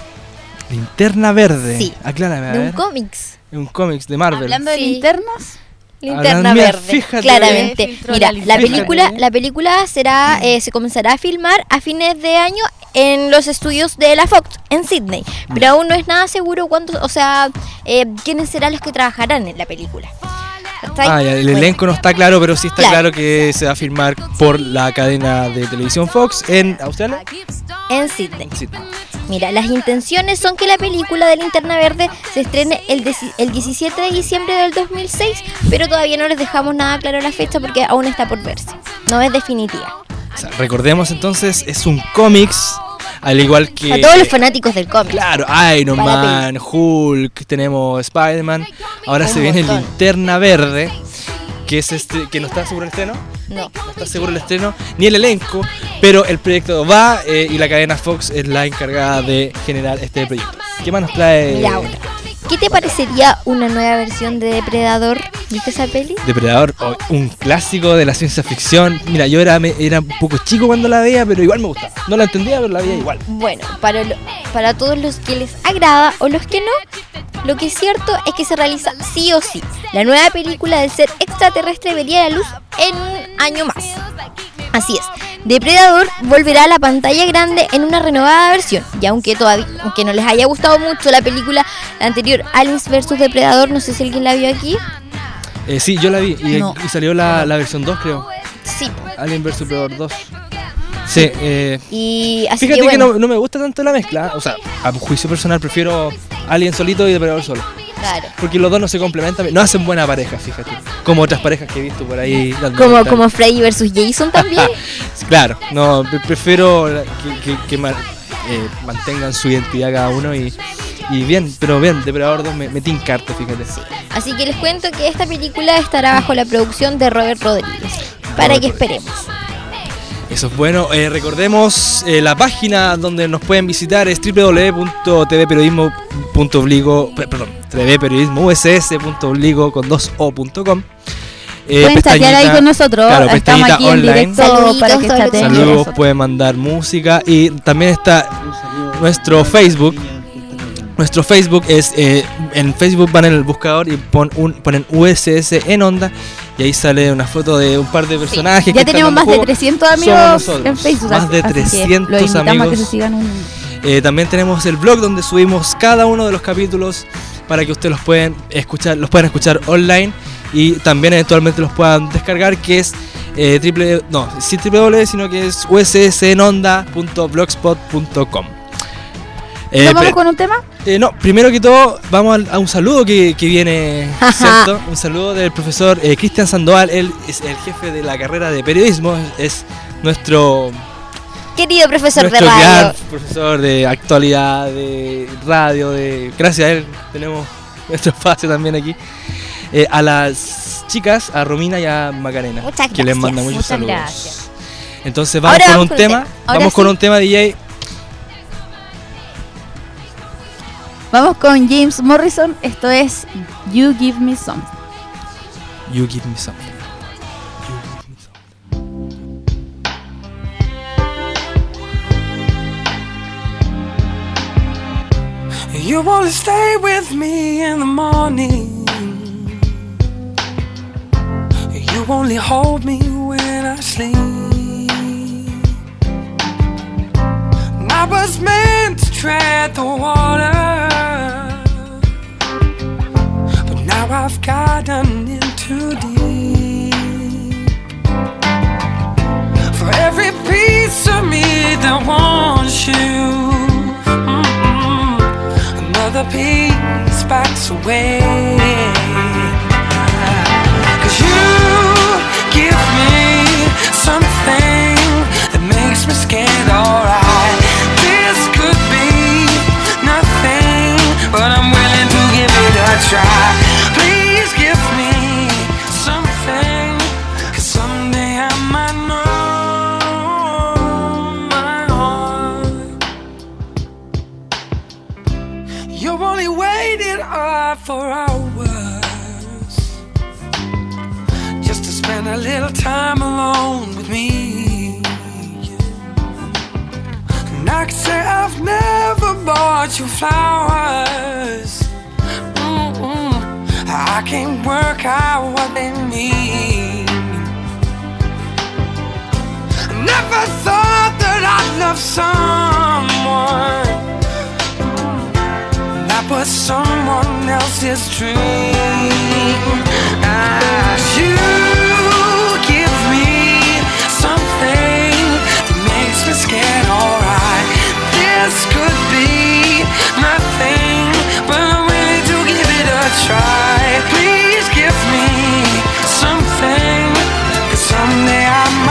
Linterna verde. Sí. Aclárame, a de un ver. cómics. un cómics de Marvel. Hablando de Sí. linternas, Linterna Verde, fíjate. claramente. Mira, la película, la película será, eh, se comenzará a filmar a fines de año en los estudios de la Fox en Sydney, pero aún no es nada seguro cuántos, o sea, eh, quiénes serán los que trabajarán en la película. Ah, el elenco no está claro, pero sí está Claro. claro que se va a filmar por la cadena de televisión Fox en Australia. en Sydney. Mira, las intenciones son que la película de Linterna Verde se estrene el, deci- el 17 de diciembre del 2006, pero todavía no les dejamos nada claro la fecha porque aún está por verse. No es definitiva. O sea, recordemos entonces, es un cómics, al igual que... A todos los fanáticos del cómic. Claro, Iron Man, Hulk, tenemos Spider-Man. Ahora Un se viene. Linterna Verde, que es este, que no está seguro el estreno. No. No está seguro el estreno, ni el elenco, pero el proyecto va eh, y la cadena Fox es la encargada de generar este proyecto. ¿Qué más nos trae. ¿Qué te parecería una nueva versión de Depredador? ¿Viste esa peli? Depredador? Oh, un clásico de la ciencia ficción. Mira, yo era, me- era un poco chico cuando la veía, pero igual me gustaba. No la entendía, pero la veía igual. Bueno, para, lo- para todos los que les agrada o los que no, lo que es cierto es que se realiza sí o sí. La nueva película del ser extraterrestre vería la luz en un año más. Así es. Depredador volverá a la pantalla grande en una renovada versión. Y aunque todavía aunque no les haya gustado mucho la película anterior Aliens vs Depredador, no sé si alguien la vio aquí. Eh, sí, yo la vi y, No. y salió la, la versión 2, creo. Sí. Alien vs Predator 2. Sí, eh, Y así fíjate que que, no, no me gusta tanto la mezcla. O sea, a juicio personal prefiero Alien solito y Depredador solo. Claro. Porque los dos no se complementan, no hacen buena pareja, fíjate. Como otras parejas que he visto por ahí. Como, como Freddy vs Jason también. Claro, no, pre- prefiero que, que- que ma- eh, mantengan su identidad cada uno y, y bien, pero bien, Depredador 2 me, me tinca harto, fíjate. Así que les cuento que esta película estará bajo la producción de Robert Rodríguez. Para que esperemos. Eso es bueno. Eh, recordemos eh, la página donde nos pueden visitar es www.tvperiodismo.obligo, pe- perdón, tvperiodismouss.obligo con 2o.com. Eh, pueden chatear ahí con nosotros. claro, Estamos pestañita aquí en online. directo Saluditos, para que que chateen Saludos, pueden mandar música y también está nuestro Facebook. Nuestro Facebook es eh, en Facebook van en el buscador y pon un, ponen USS en onda y ahí sale una foto de un par de personajes. que Ya están tenemos más de juego. 300 Somos amigos nosotros. en Facebook. Más de así que 300 los invitamos a que amigos. se sigan. Eh, también tenemos el blog donde subimos cada uno de los capítulos para que ustedes los pueden escuchar, los puedan escuchar online y también eventualmente los puedan descargar, que es eh, triple, no, sí triple sino que es ussnonda.blogspot.com. Eh, ¿Nos vamos con un tema? eh, no, primero que todo, vamos al- a, un saludo que, que viene, ¿cierto? Un saludo del profesor eh, Cristian Sandoval, él es el jefe de la carrera de periodismo, es nuestro Querido profesor de nuestro radio. gran profesor de actualidad, de radio, de gracias a él tenemos nuestro espacio también aquí. Eh, a las chicas, a Romina y a Macarena, Muchas que les manda gracias, muchos muchas saludos. gracias. Entonces vamos Ahora con vamos un tema, vamos con un tema DJ. Vamos con James Morrison. Esto es You Give Me Some. You give me something. You only stay with me in the morning. You only hold me when I sleep. I was meant to tread the water. But now I've gotten in too deep. For every piece of me that wants you peace box away. Cause you give me something that makes me scared, alright. This could be nothing, but I'm willing to give it a try. Bought you flowers. Mm-mm. I can't work out what they mean. Never thought that I'd love someone that was someone else's dream. Ah, you give me something that makes me scared, alright. This could be my thing, but I'm willing to give it a try. Please give me something, 'cause someday I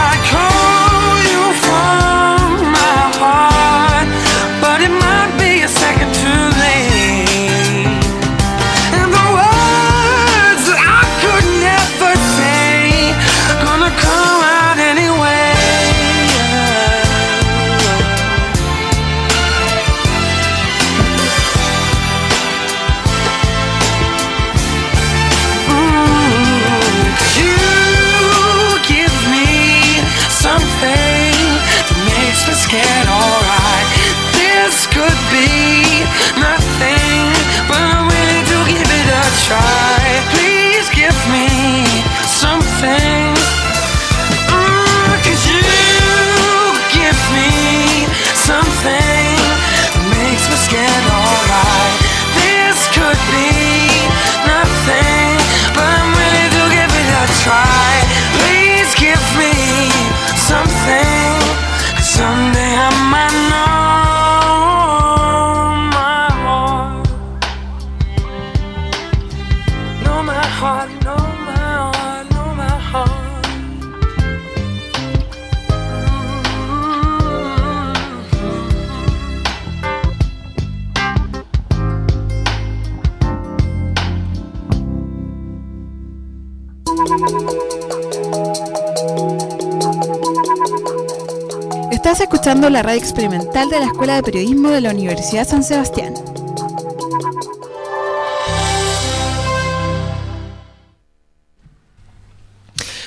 la radio experimental de la Escuela de Periodismo de la Universidad San Sebastián.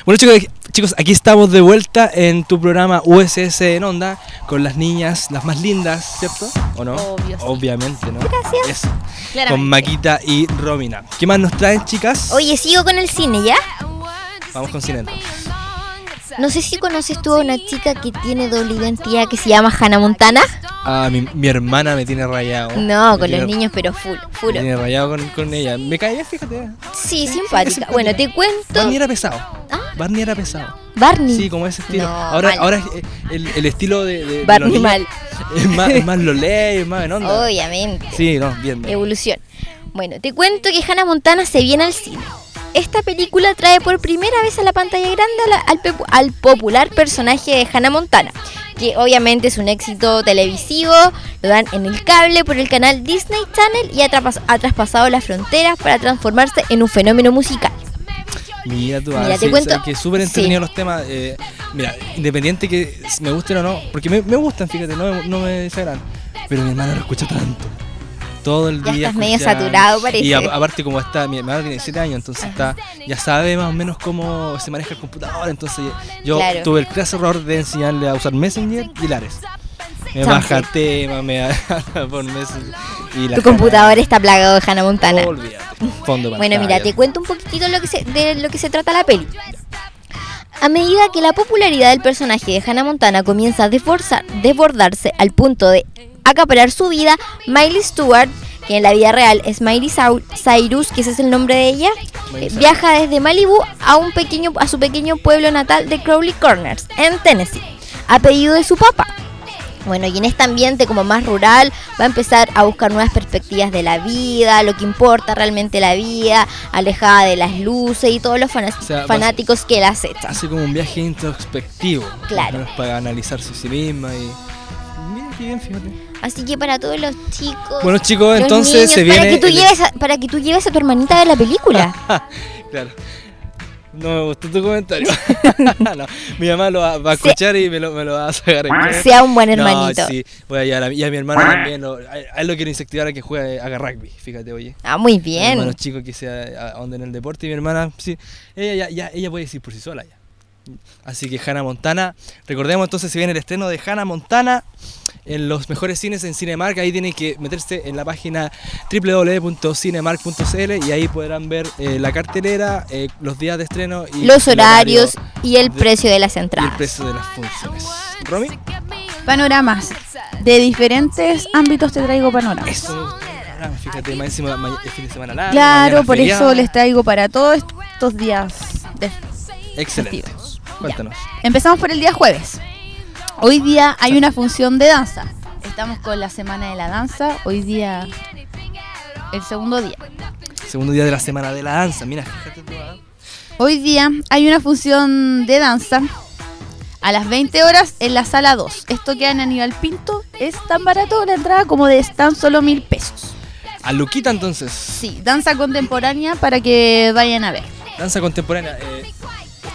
Bueno chicos, chicos, aquí estamos de vuelta en tu programa USS en Onda con las niñas, las más lindas, ¿cierto? ¿O no? Obvio, sí. Obviamente, ¿no? Gracias. Claramente. Con Maquita y Romina. ¿Qué más nos traen, chicas? Oye, sigo con el cine, ¿ya? Vamos con cine entonces. No sé si conoces tú a una chica que tiene doble identidad que se llama Hannah Montana. Ah, mi, mi hermana me tiene rayado. No, Me con tiene- los niños, pero full, full. Me tiene rayado con, con ella. Me caía, fíjate. Sí, simpática. Bueno, te cuento. Barney era pesado. Barney era pesado. Barney. Sí, como ese estilo. No, ahora mal. ahora eh, el, el estilo de, de- de Barney los niños mal. Es más, es más lo lee, es más en onda. Obviamente. Sí, no, bien. bien. Evolución. Bueno, te cuento que Hannah Montana se viene al cine. Esta película trae por primera vez a la pantalla grande la- al, popular personaje de Hannah Montana, que obviamente es un éxito televisivo, lo dan en el cable por el canal Disney Channel y ha, trapas- ha traspasado las fronteras para transformarse en un fenómeno musical. Mira tú, Mira, ah, te sí, cuento- sabes que súper entretenidos sí. los temas. eh, mira, independiente que me gusten o no, porque me, me gustan, fíjate, no, me- no me desagradan. Pero mi hermana lo escucha tanto. Todo el Ya día. estás medio saturado, parece. Y a- aparte, como está, mi hermana tiene 17 años, entonces está, ya sabe más o menos cómo se maneja el computador. Entonces yo Claro. tuve el craso error de enseñarle a usar Messenger y Lares. Me baja tema, me por Messenger. Y la Tu computador está plagado de Hannah Montana. Olvídate. Fondo Bueno, mira, te cuento un poquitito lo que se- de lo que se trata la peli. A medida que la popularidad del personaje de Hannah Montana comienza a desbordarse al punto de acaparar su vida, Miley Stewart, que en la vida real es Miley Cyrus, que ese es el nombre de ella, eh, viaja desde Malibu a un pequeño a su pequeño pueblo natal de Crowley Corners, en Tennessee, a pedido de su papá. Bueno, y en este ambiente como más rural va a empezar a buscar nuevas perspectivas de la vida, lo que importa realmente la vida, alejada de las luces y todos los fana- O sea, vas- fanáticos que la acechan. Hace como un viaje introspectivo. Claro. Para analizarse a sí misma y. Mira qué bien, fíjate. Así que para todos los chicos, Bueno, chicos, los entonces se niños, para viene que tú el- lleves a, para que tú lleves a tu hermanita a ver la película. claro. No me gustó tu comentario. No, mi mamá lo va, va a escuchar y me lo, me lo va a sacar en. Sea un buen No, hermanito. sí, voy a llevar a, y a mi hermano también. Lo, a, él lo quiero incentivar a que juegue, haga rugby, fíjate, oye. Ah, muy bien. hermano chico que se ahonden en el deporte y mi hermana, sí, ella, ya, ya- ella puede decir por sí sola ya. Así que Hannah Montana, recordemos entonces si viene el estreno de Hannah Montana en los mejores cines en Cinemark, ahí tienen que meterse en la página www.cinemark.cl y ahí podrán ver eh, la cartelera, eh, los días de estreno y Los horarios horario y el de- precio de las y el entradas. precio de las funciones. ¿Romy? Panoramas. De diferentes ámbitos te traigo panoramas. Eso, fíjate, más encima ma- el fin de semana largo. Claro, por feriado. eso les traigo para todos estos días. de- Excelente. festivos. Cuéntanos. Empezamos por el día jueves. Hoy día hay una función de danza. Estamos con la semana de la danza. Hoy día, el segundo día. Segundo día de la semana de la danza, mira, fíjate tú. ah. Hoy día hay una función de danza a las 20 horas en la sala 2. Esto queda en Aníbal Pinto. Es tan barato la entrada como de tan solo mil pesos. A Luquita entonces. Sí, danza contemporánea para que vayan a ver. Danza contemporánea. Eh,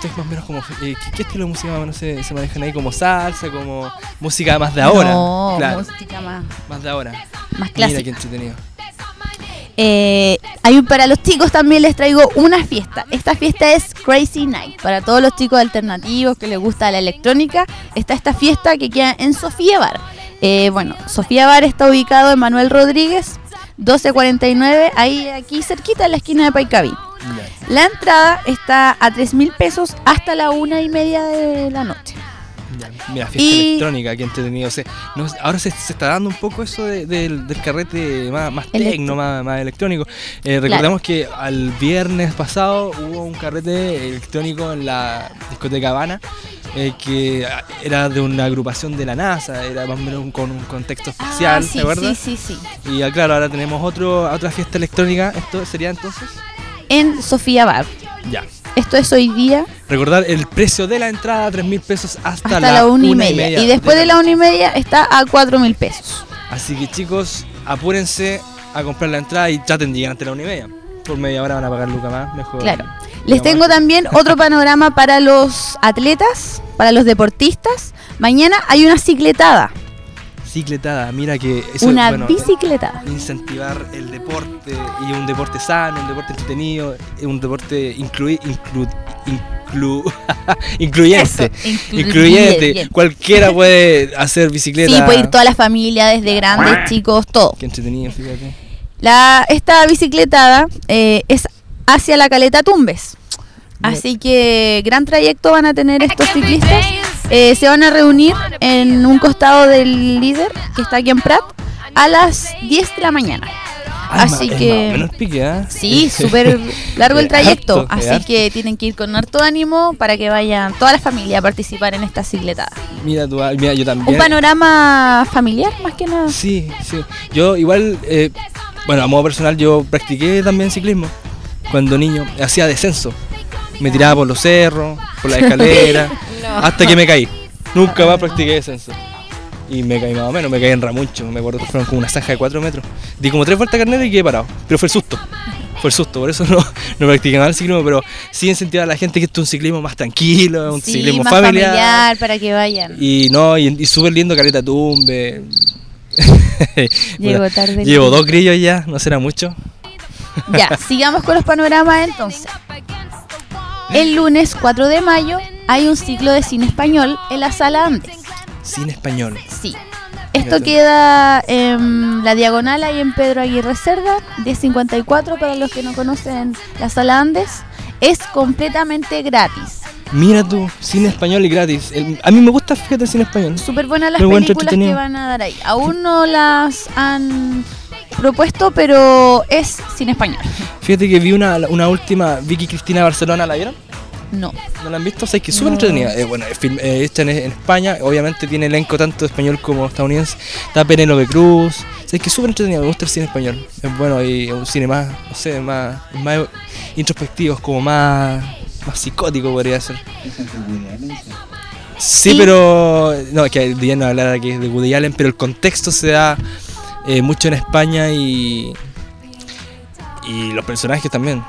esto es más o menos como. eh, ¿qué, qué estilo de música más o menos se, se manejan ahí? ¿Como salsa? ¿Como música más de ahora? No, claro, música más, más de ahora. más Mira clásica. qué entretenido. Eh, hay un, para los chicos también les traigo una fiesta. Esta fiesta es Crazy Night. Para todos los chicos alternativos que les gusta la electrónica, está esta fiesta que queda en Sofía Bar. Eh, bueno, Sofía Bar está ubicado en Manuel Rodríguez, 1249, ahí aquí cerquita en la esquina de Paicaví. La entrada está a 3 mil pesos hasta la una y media de la noche. Mira, fiesta Y- electrónica, qué entretenido. O sea, no ahora se, se está dando un poco eso de- del, del carrete más, más tecno, más, más electrónico. Eh, recordemos que al viernes pasado hubo un carrete electrónico en la discoteca Habana. eh, que era de una agrupación de la NASA, era más o menos un- con un contexto espacial, Ah, ¿se sí, sí, sí, sí. Y ah, claro, ahora tenemos otro, otra fiesta electrónica. ¿Esto sería entonces? En Sofía Bar. Ya. Esto es hoy día Recordar el precio de la entrada, 3 mil pesos hasta, hasta la una y media. Y después de la una y media está a 4 mil pesos. Así que chicos, apúrense a comprar la entrada y llegar antes de la una y media. Por media hora van a pagar Luca más, mejor. Claro. Les tengo también otro panorama para los atletas, para los deportistas. Mañana hay una cicletada, Cicletada, mira que eso una bueno, bicicletada. incentivar el deporte y un deporte sano, un deporte entretenido, un deporte inclui- inclu- inclu- incluyente. Eso, Incluyente, bien. cualquiera puede hacer bicicleta. Sí, puede ir toda la familia, desde grandes, chicos, todo. Qué entretenido, fíjate. La, esta bicicletada eh, es hacia la caleta Tumbes. Así que gran trayecto van a tener estos ciclistas. Eh, se van a reunir en un costado del líder, que está aquí en Prat, a las 10 de la mañana. Ah, Así ma- que- menos pique, ¿ah? Sí, súper largo el trayecto. harto, así que tienen que ir con harto ánimo para que vayan toda la familia a participar en esta cicletada. Mira, tú, ah, mira, yo también. Un panorama familiar, más que nada. Sí, sí. Yo igual, eh, bueno, a modo personal, yo practiqué también ciclismo cuando niño. Hacía descenso. Me tiraba por los cerros, por la escalera, hasta que me caí. Nunca más practiqué descenso. Y me caí más o menos, me caí en Ramuncho. Me acuerdo que fueron como una zanja de 4 metros. Di como tres vueltas carnera y quedé parado. Pero fue el susto. Fue el susto, por eso no, no practiqué más el ciclismo, pero sí incentivar a la gente que esto es un ciclismo más tranquilo, un Sí, ciclismo más familiar. familiar para que vayan. Y no, y, y súper lindo Caleta Tumbe. Llegó Bueno, tarde Llevo dos grillos ya, no será mucho. Ya, sigamos con los panoramas entonces. El lunes 4 de mayo hay un ciclo de cine español en la sala Andes. Cine español. Sí. Esto queda en la diagonal ahí en Pedro Aguirre Cerda, 1054 para los que no conocen la sala Andes. Es completamente gratis. Mira tú, cine español y gratis. El- a mí me gusta, fíjate, el cine español. Súper buenas las películas que van a dar ahí. Aún no las han propuesto, pero es cine español. Fíjate que vi una, una última, Vicky Cristina Barcelona, ¿la vieron? No. ¿No la han visto? O sea, es que es súper No. entretenida. Eh, bueno, es film- eh, hecha en, en España, obviamente tiene elenco tanto español como estadounidense. Está Penélope Cruz. O sea, es que es súper entretenida, me gusta el cine español. Es bueno y es un cine más, no sé, más, más introspectivo, como más, más psicótico podría ser. Sí, Sí. pero. No, es que no hablar aquí de Woody Allen, pero el contexto se da eh, mucho en España y. Y los personajes también.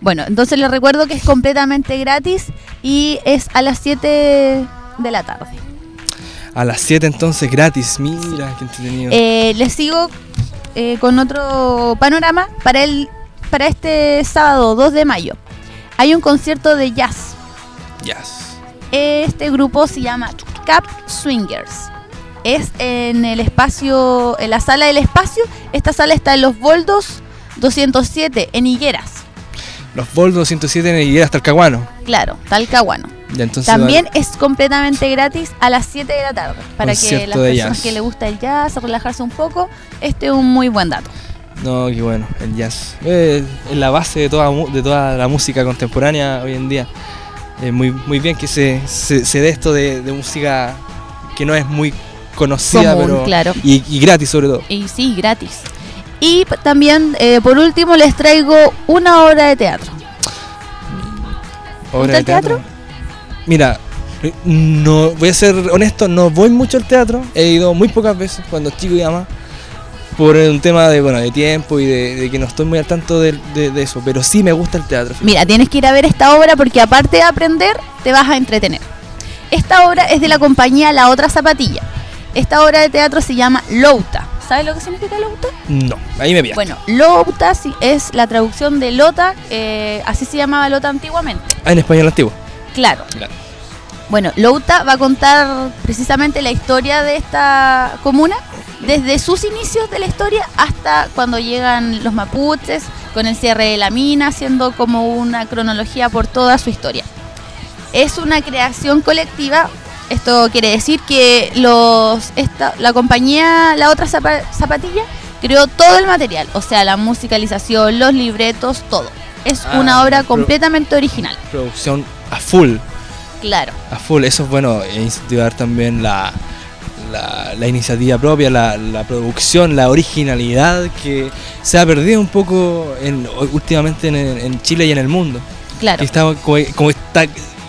Bueno, entonces les recuerdo que es completamente gratis y es a las 7 de la tarde. A las 7 entonces gratis. Mira, qué entretenido. Eh, les sigo eh, con otro panorama para el para este sábado 2 de mayo. Hay un concierto de jazz. Jazz. Este grupo se llama Cap Swingers. Es en el espacio, en la sala del espacio. Esta sala está en Los Boldos 207, en Higueras. Los Bols 207 en Higuera hasta el Caguano. Claro, Talcahuano. Ya, También es completamente gratis a las 7 de la tarde. Para que Concierto las de personas jazz. que le gusta el jazz, relajarse un poco, este es un muy buen dato. No, qué bueno, el jazz. Es la base de toda, de toda la música contemporánea hoy en día. Eh, muy, muy bien que se, se, se dé esto de, de música que no es muy conocida, Común, pero. claro. Y, y gratis sobre todo. Y sí, gratis. Y también, eh, por último, les traigo una obra de teatro. Obra de teatro? Mira, no voy a ser honesto, no voy mucho al teatro. He ido muy pocas veces cuando chico y más por un tema de bueno de tiempo y de, de que no estoy muy al tanto de, de- de eso, pero sí me gusta el teatro. Mira, tienes que ir a ver esta obra porque aparte de aprender, te vas a entretener. Esta obra es de la compañía La Otra Zapatilla. Esta obra de teatro se llama Louta. ¿Sabes lo que significa Louta? No, ahí me pillaste. Bueno, Louta sí, es la traducción de Lota, eh, así se llamaba Lota antiguamente. Ah, en español antiguo. Claro. Claro. Bueno, Louta va a contar precisamente la historia de esta comuna, desde sus inicios de la historia hasta cuando llegan los mapuches, con el cierre de la mina, haciendo como una cronología por toda su historia. Es una creación colectiva, esto quiere decir que los esta, la compañía, la otra zapa- zapatilla, creó todo el material, o sea, la musicalización, los libretos, todo. Es Ah, una obra completamente original, Producción a full, claro. a full. Eso es bueno, e incentivar también la, la, la iniciativa propia, la, la producción, la originalidad que se ha perdido un poco en, últimamente en, en Chile y en el mundo. Claro. Que está como, como está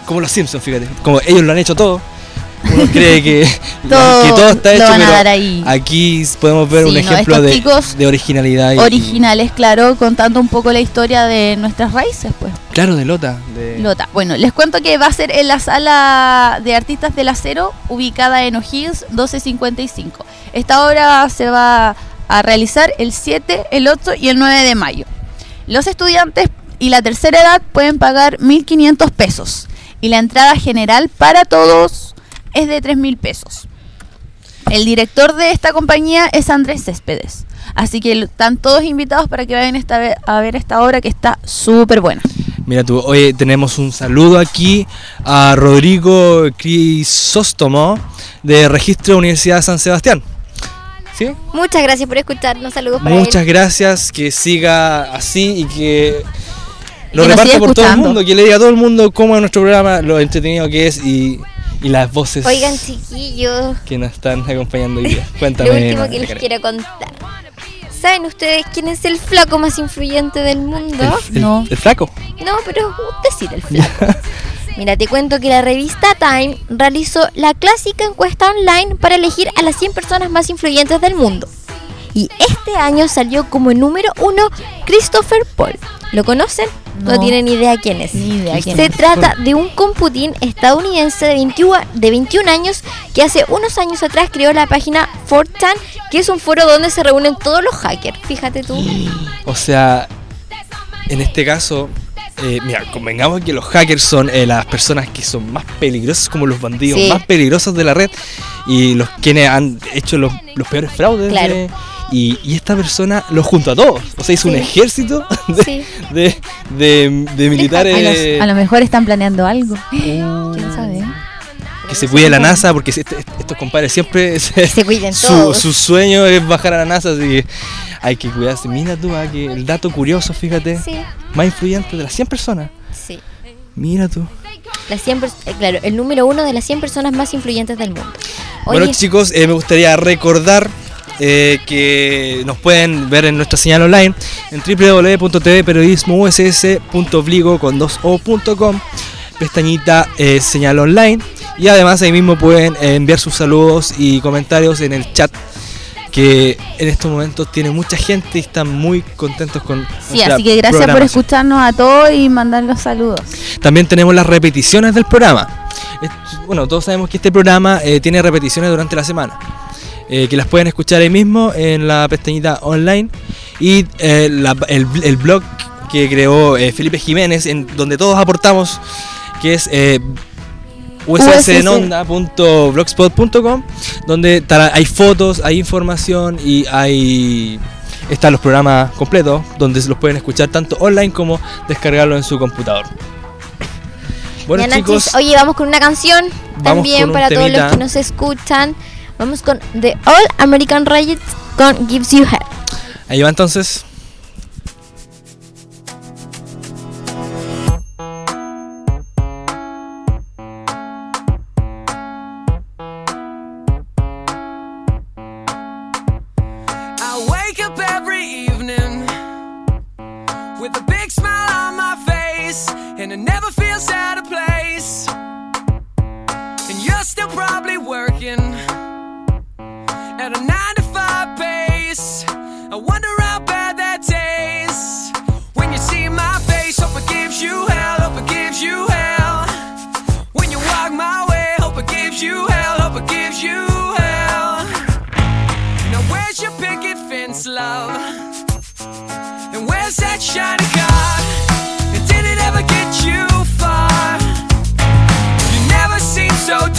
como los Simpsons, fíjate. Como ellos lo han hecho todo. Uno cree que, Todo que todo está hecho, pero dar ahí. aquí podemos ver Sí, un no, ejemplo de, de originalidad. y- Originales, claro, contando un poco la historia de nuestras raíces, pues. claro, de Lota. De, Lota. Bueno, les cuento que va a ser en la sala de artistas del acero, ubicada en O'Higgins 1255. Esta obra se va a realizar el 7, el 8 y el 9 de mayo. Los estudiantes y la tercera edad pueden pagar 1.500 pesos y la entrada general para todos es de 3.000 pesos. El director de esta compañía es Andrés Céspedes. Así que están todos invitados para que vayan esta a ver esta obra que está súper buena. Mira tú, hoy tenemos un saludo aquí a Rodrigo Crisóstomo de Registro Universidad de San Sebastián. ¿Sí? Muchas gracias por escucharnos. Saludos para Muchas él. gracias, que siga así y que lo que siga por todo el mundo, que le diga a todo el mundo cómo es nuestro programa, lo entretenido que es y, y las voces Oigan, chiquillos, que nos están acompañando hoy día. lo Cuéntame. último que les quiero contar. ¿Saben ustedes quién es el flaco más influyente del mundo? El, el- el flaco. No, pero decir el flaco. Mira, te cuento que la revista Time realizó la clásica encuesta online para elegir a las 100 personas más influyentes del mundo. Y este año salió como número uno Christopher Paul. ¿Lo conocen? No, No. tienen ni idea quién es. Ni idea quién Se es. trata de un computín estadounidense de 21, de 21 años que hace unos años atrás creó la página 4chan, que es un foro donde se reúnen todos los hackers. Fíjate tú. O sea, en este caso, eh, mira, convengamos que los hackers son eh, las personas que son más peligrosas, como los bandidos Sí. más peligrosos de la red y los quienes han hecho los, los peores fraudes. Claro. de- y, y esta persona los junto a todos. O sea, hizo un ejército de, Sí. de, de- de militares A, los- a lo mejor están planeando algo. ¿Quién sabe? que se cuide la NASA, porque este- este- estos compadres siempre se- Se cuiden su, todos. su sueño es bajar a la NASA, así que hay que cuidarse. Mira tú, ah, que el dato curioso, fíjate, Sí, más influyente de las 100 personas. sí. Mira tú. Las 100 pers- eh, claro, el número uno de las 100 personas más influyentes del mundo. Bueno chicos, eh, me gustaría recordar eh, que nos pueden ver en nuestra señal online en www.tvperiodismouss.obligo con 2o.com pestañita eh, señal online y además ahí mismo pueden eh, enviar sus saludos y comentarios en el chat que en estos momentos tiene mucha gente y están muy contentos con Sí, así que gracias por escucharnos a todos y mandar los saludos. También tenemos las repeticiones del programa. Bueno, todos sabemos que este programa tiene repeticiones durante la semana. Eh, que las pueden escuchar ahí mismo en la pestañita online y eh, el, blog que creó eh, Felipe Jiménez, en donde todos aportamos, que es usenonda.blogspot.com, donde hay fotos, hay información y hay están los programas completos, donde los pueden escuchar tanto online como descargarlo en su computador. Bueno, chicos, oye, vamos con una canción también para todos los que nos escuchan. Vamos con The All American Riots con Gives You Head. Ahí va entonces.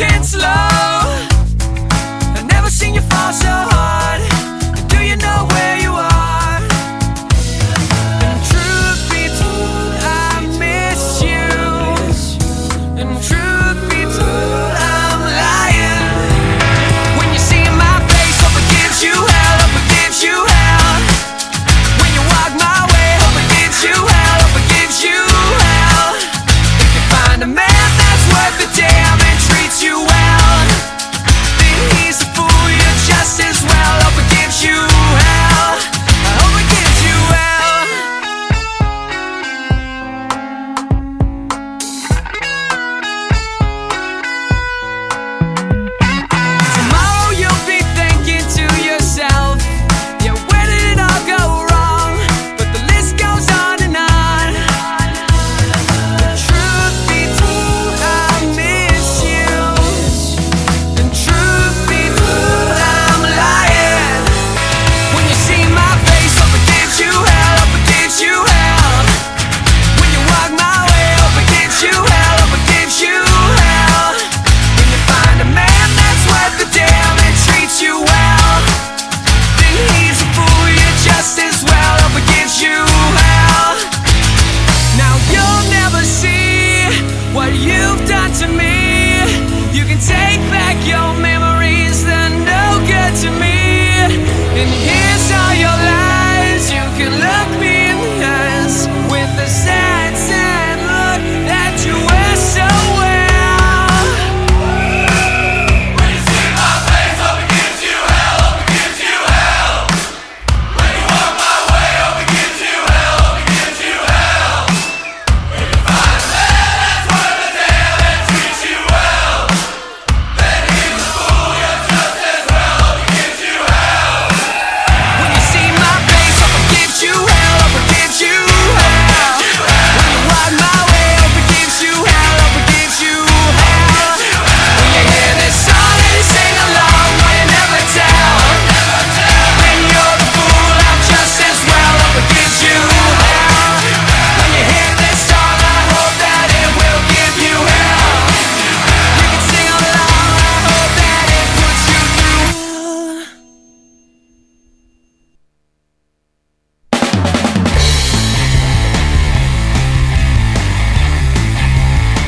It's love.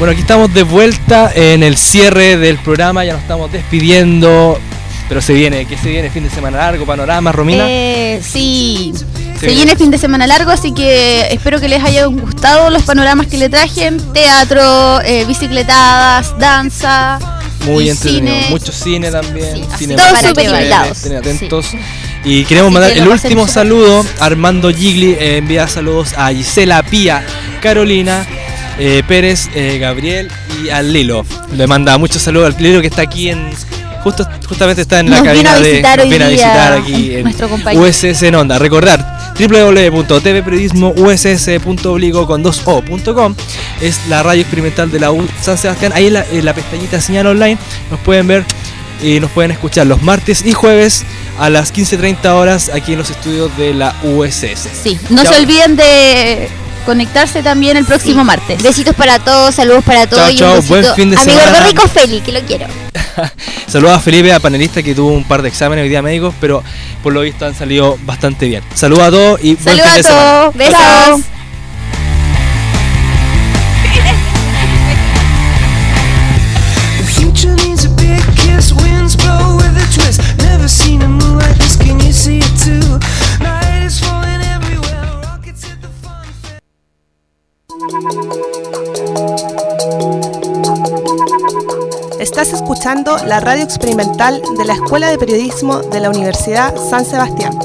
Bueno, aquí estamos de vuelta en el cierre del programa, ya nos estamos despidiendo, pero se viene, ¿qué se viene? Fin de semana largo, panorama, Romina. Eh, sí, se, viene. viene fin de semana largo, así que espero que les hayan gustado los panoramas que le traje, teatro, eh, bicicletadas, danza. Muy entretenido, mucho cine también. Sí, cine todos súper invitados. atentos. Y queremos mandar el último saludo. Armando Gigli eh, envía saludos a Gisela Pía, Carolina, eh, Pérez, eh, Gabriel y al Lilo. Le manda muchos saludos al Lilo que está aquí en. Justo, justamente está en la nos cabina de. Nos viene a visitar aquí en USS en Onda. Recordar www.tvperiodismouss.obligo con 2o.com es la radio experimental de la U San Sebastián. Ahí en la, pestañita señal online nos pueden ver y nos pueden escuchar los martes y jueves a las 15.30 horas aquí en los estudios de la USS. Sí, no se olviden de conectarse también el próximo Sí. martes. Besitos para todos, saludos para todos Chao, y chao, un besito buen fin de a mi semana. gordo rico Feli, que lo quiero. Saludos a Felipe, a panelista que tuvo un par de exámenes hoy día médicos, pero por lo visto han salido bastante bien. Saludos a todos y buen fin a de semana. todos. Besos. Chao. La radio experimental de la Escuela de Periodismo de la Universidad San Sebastián.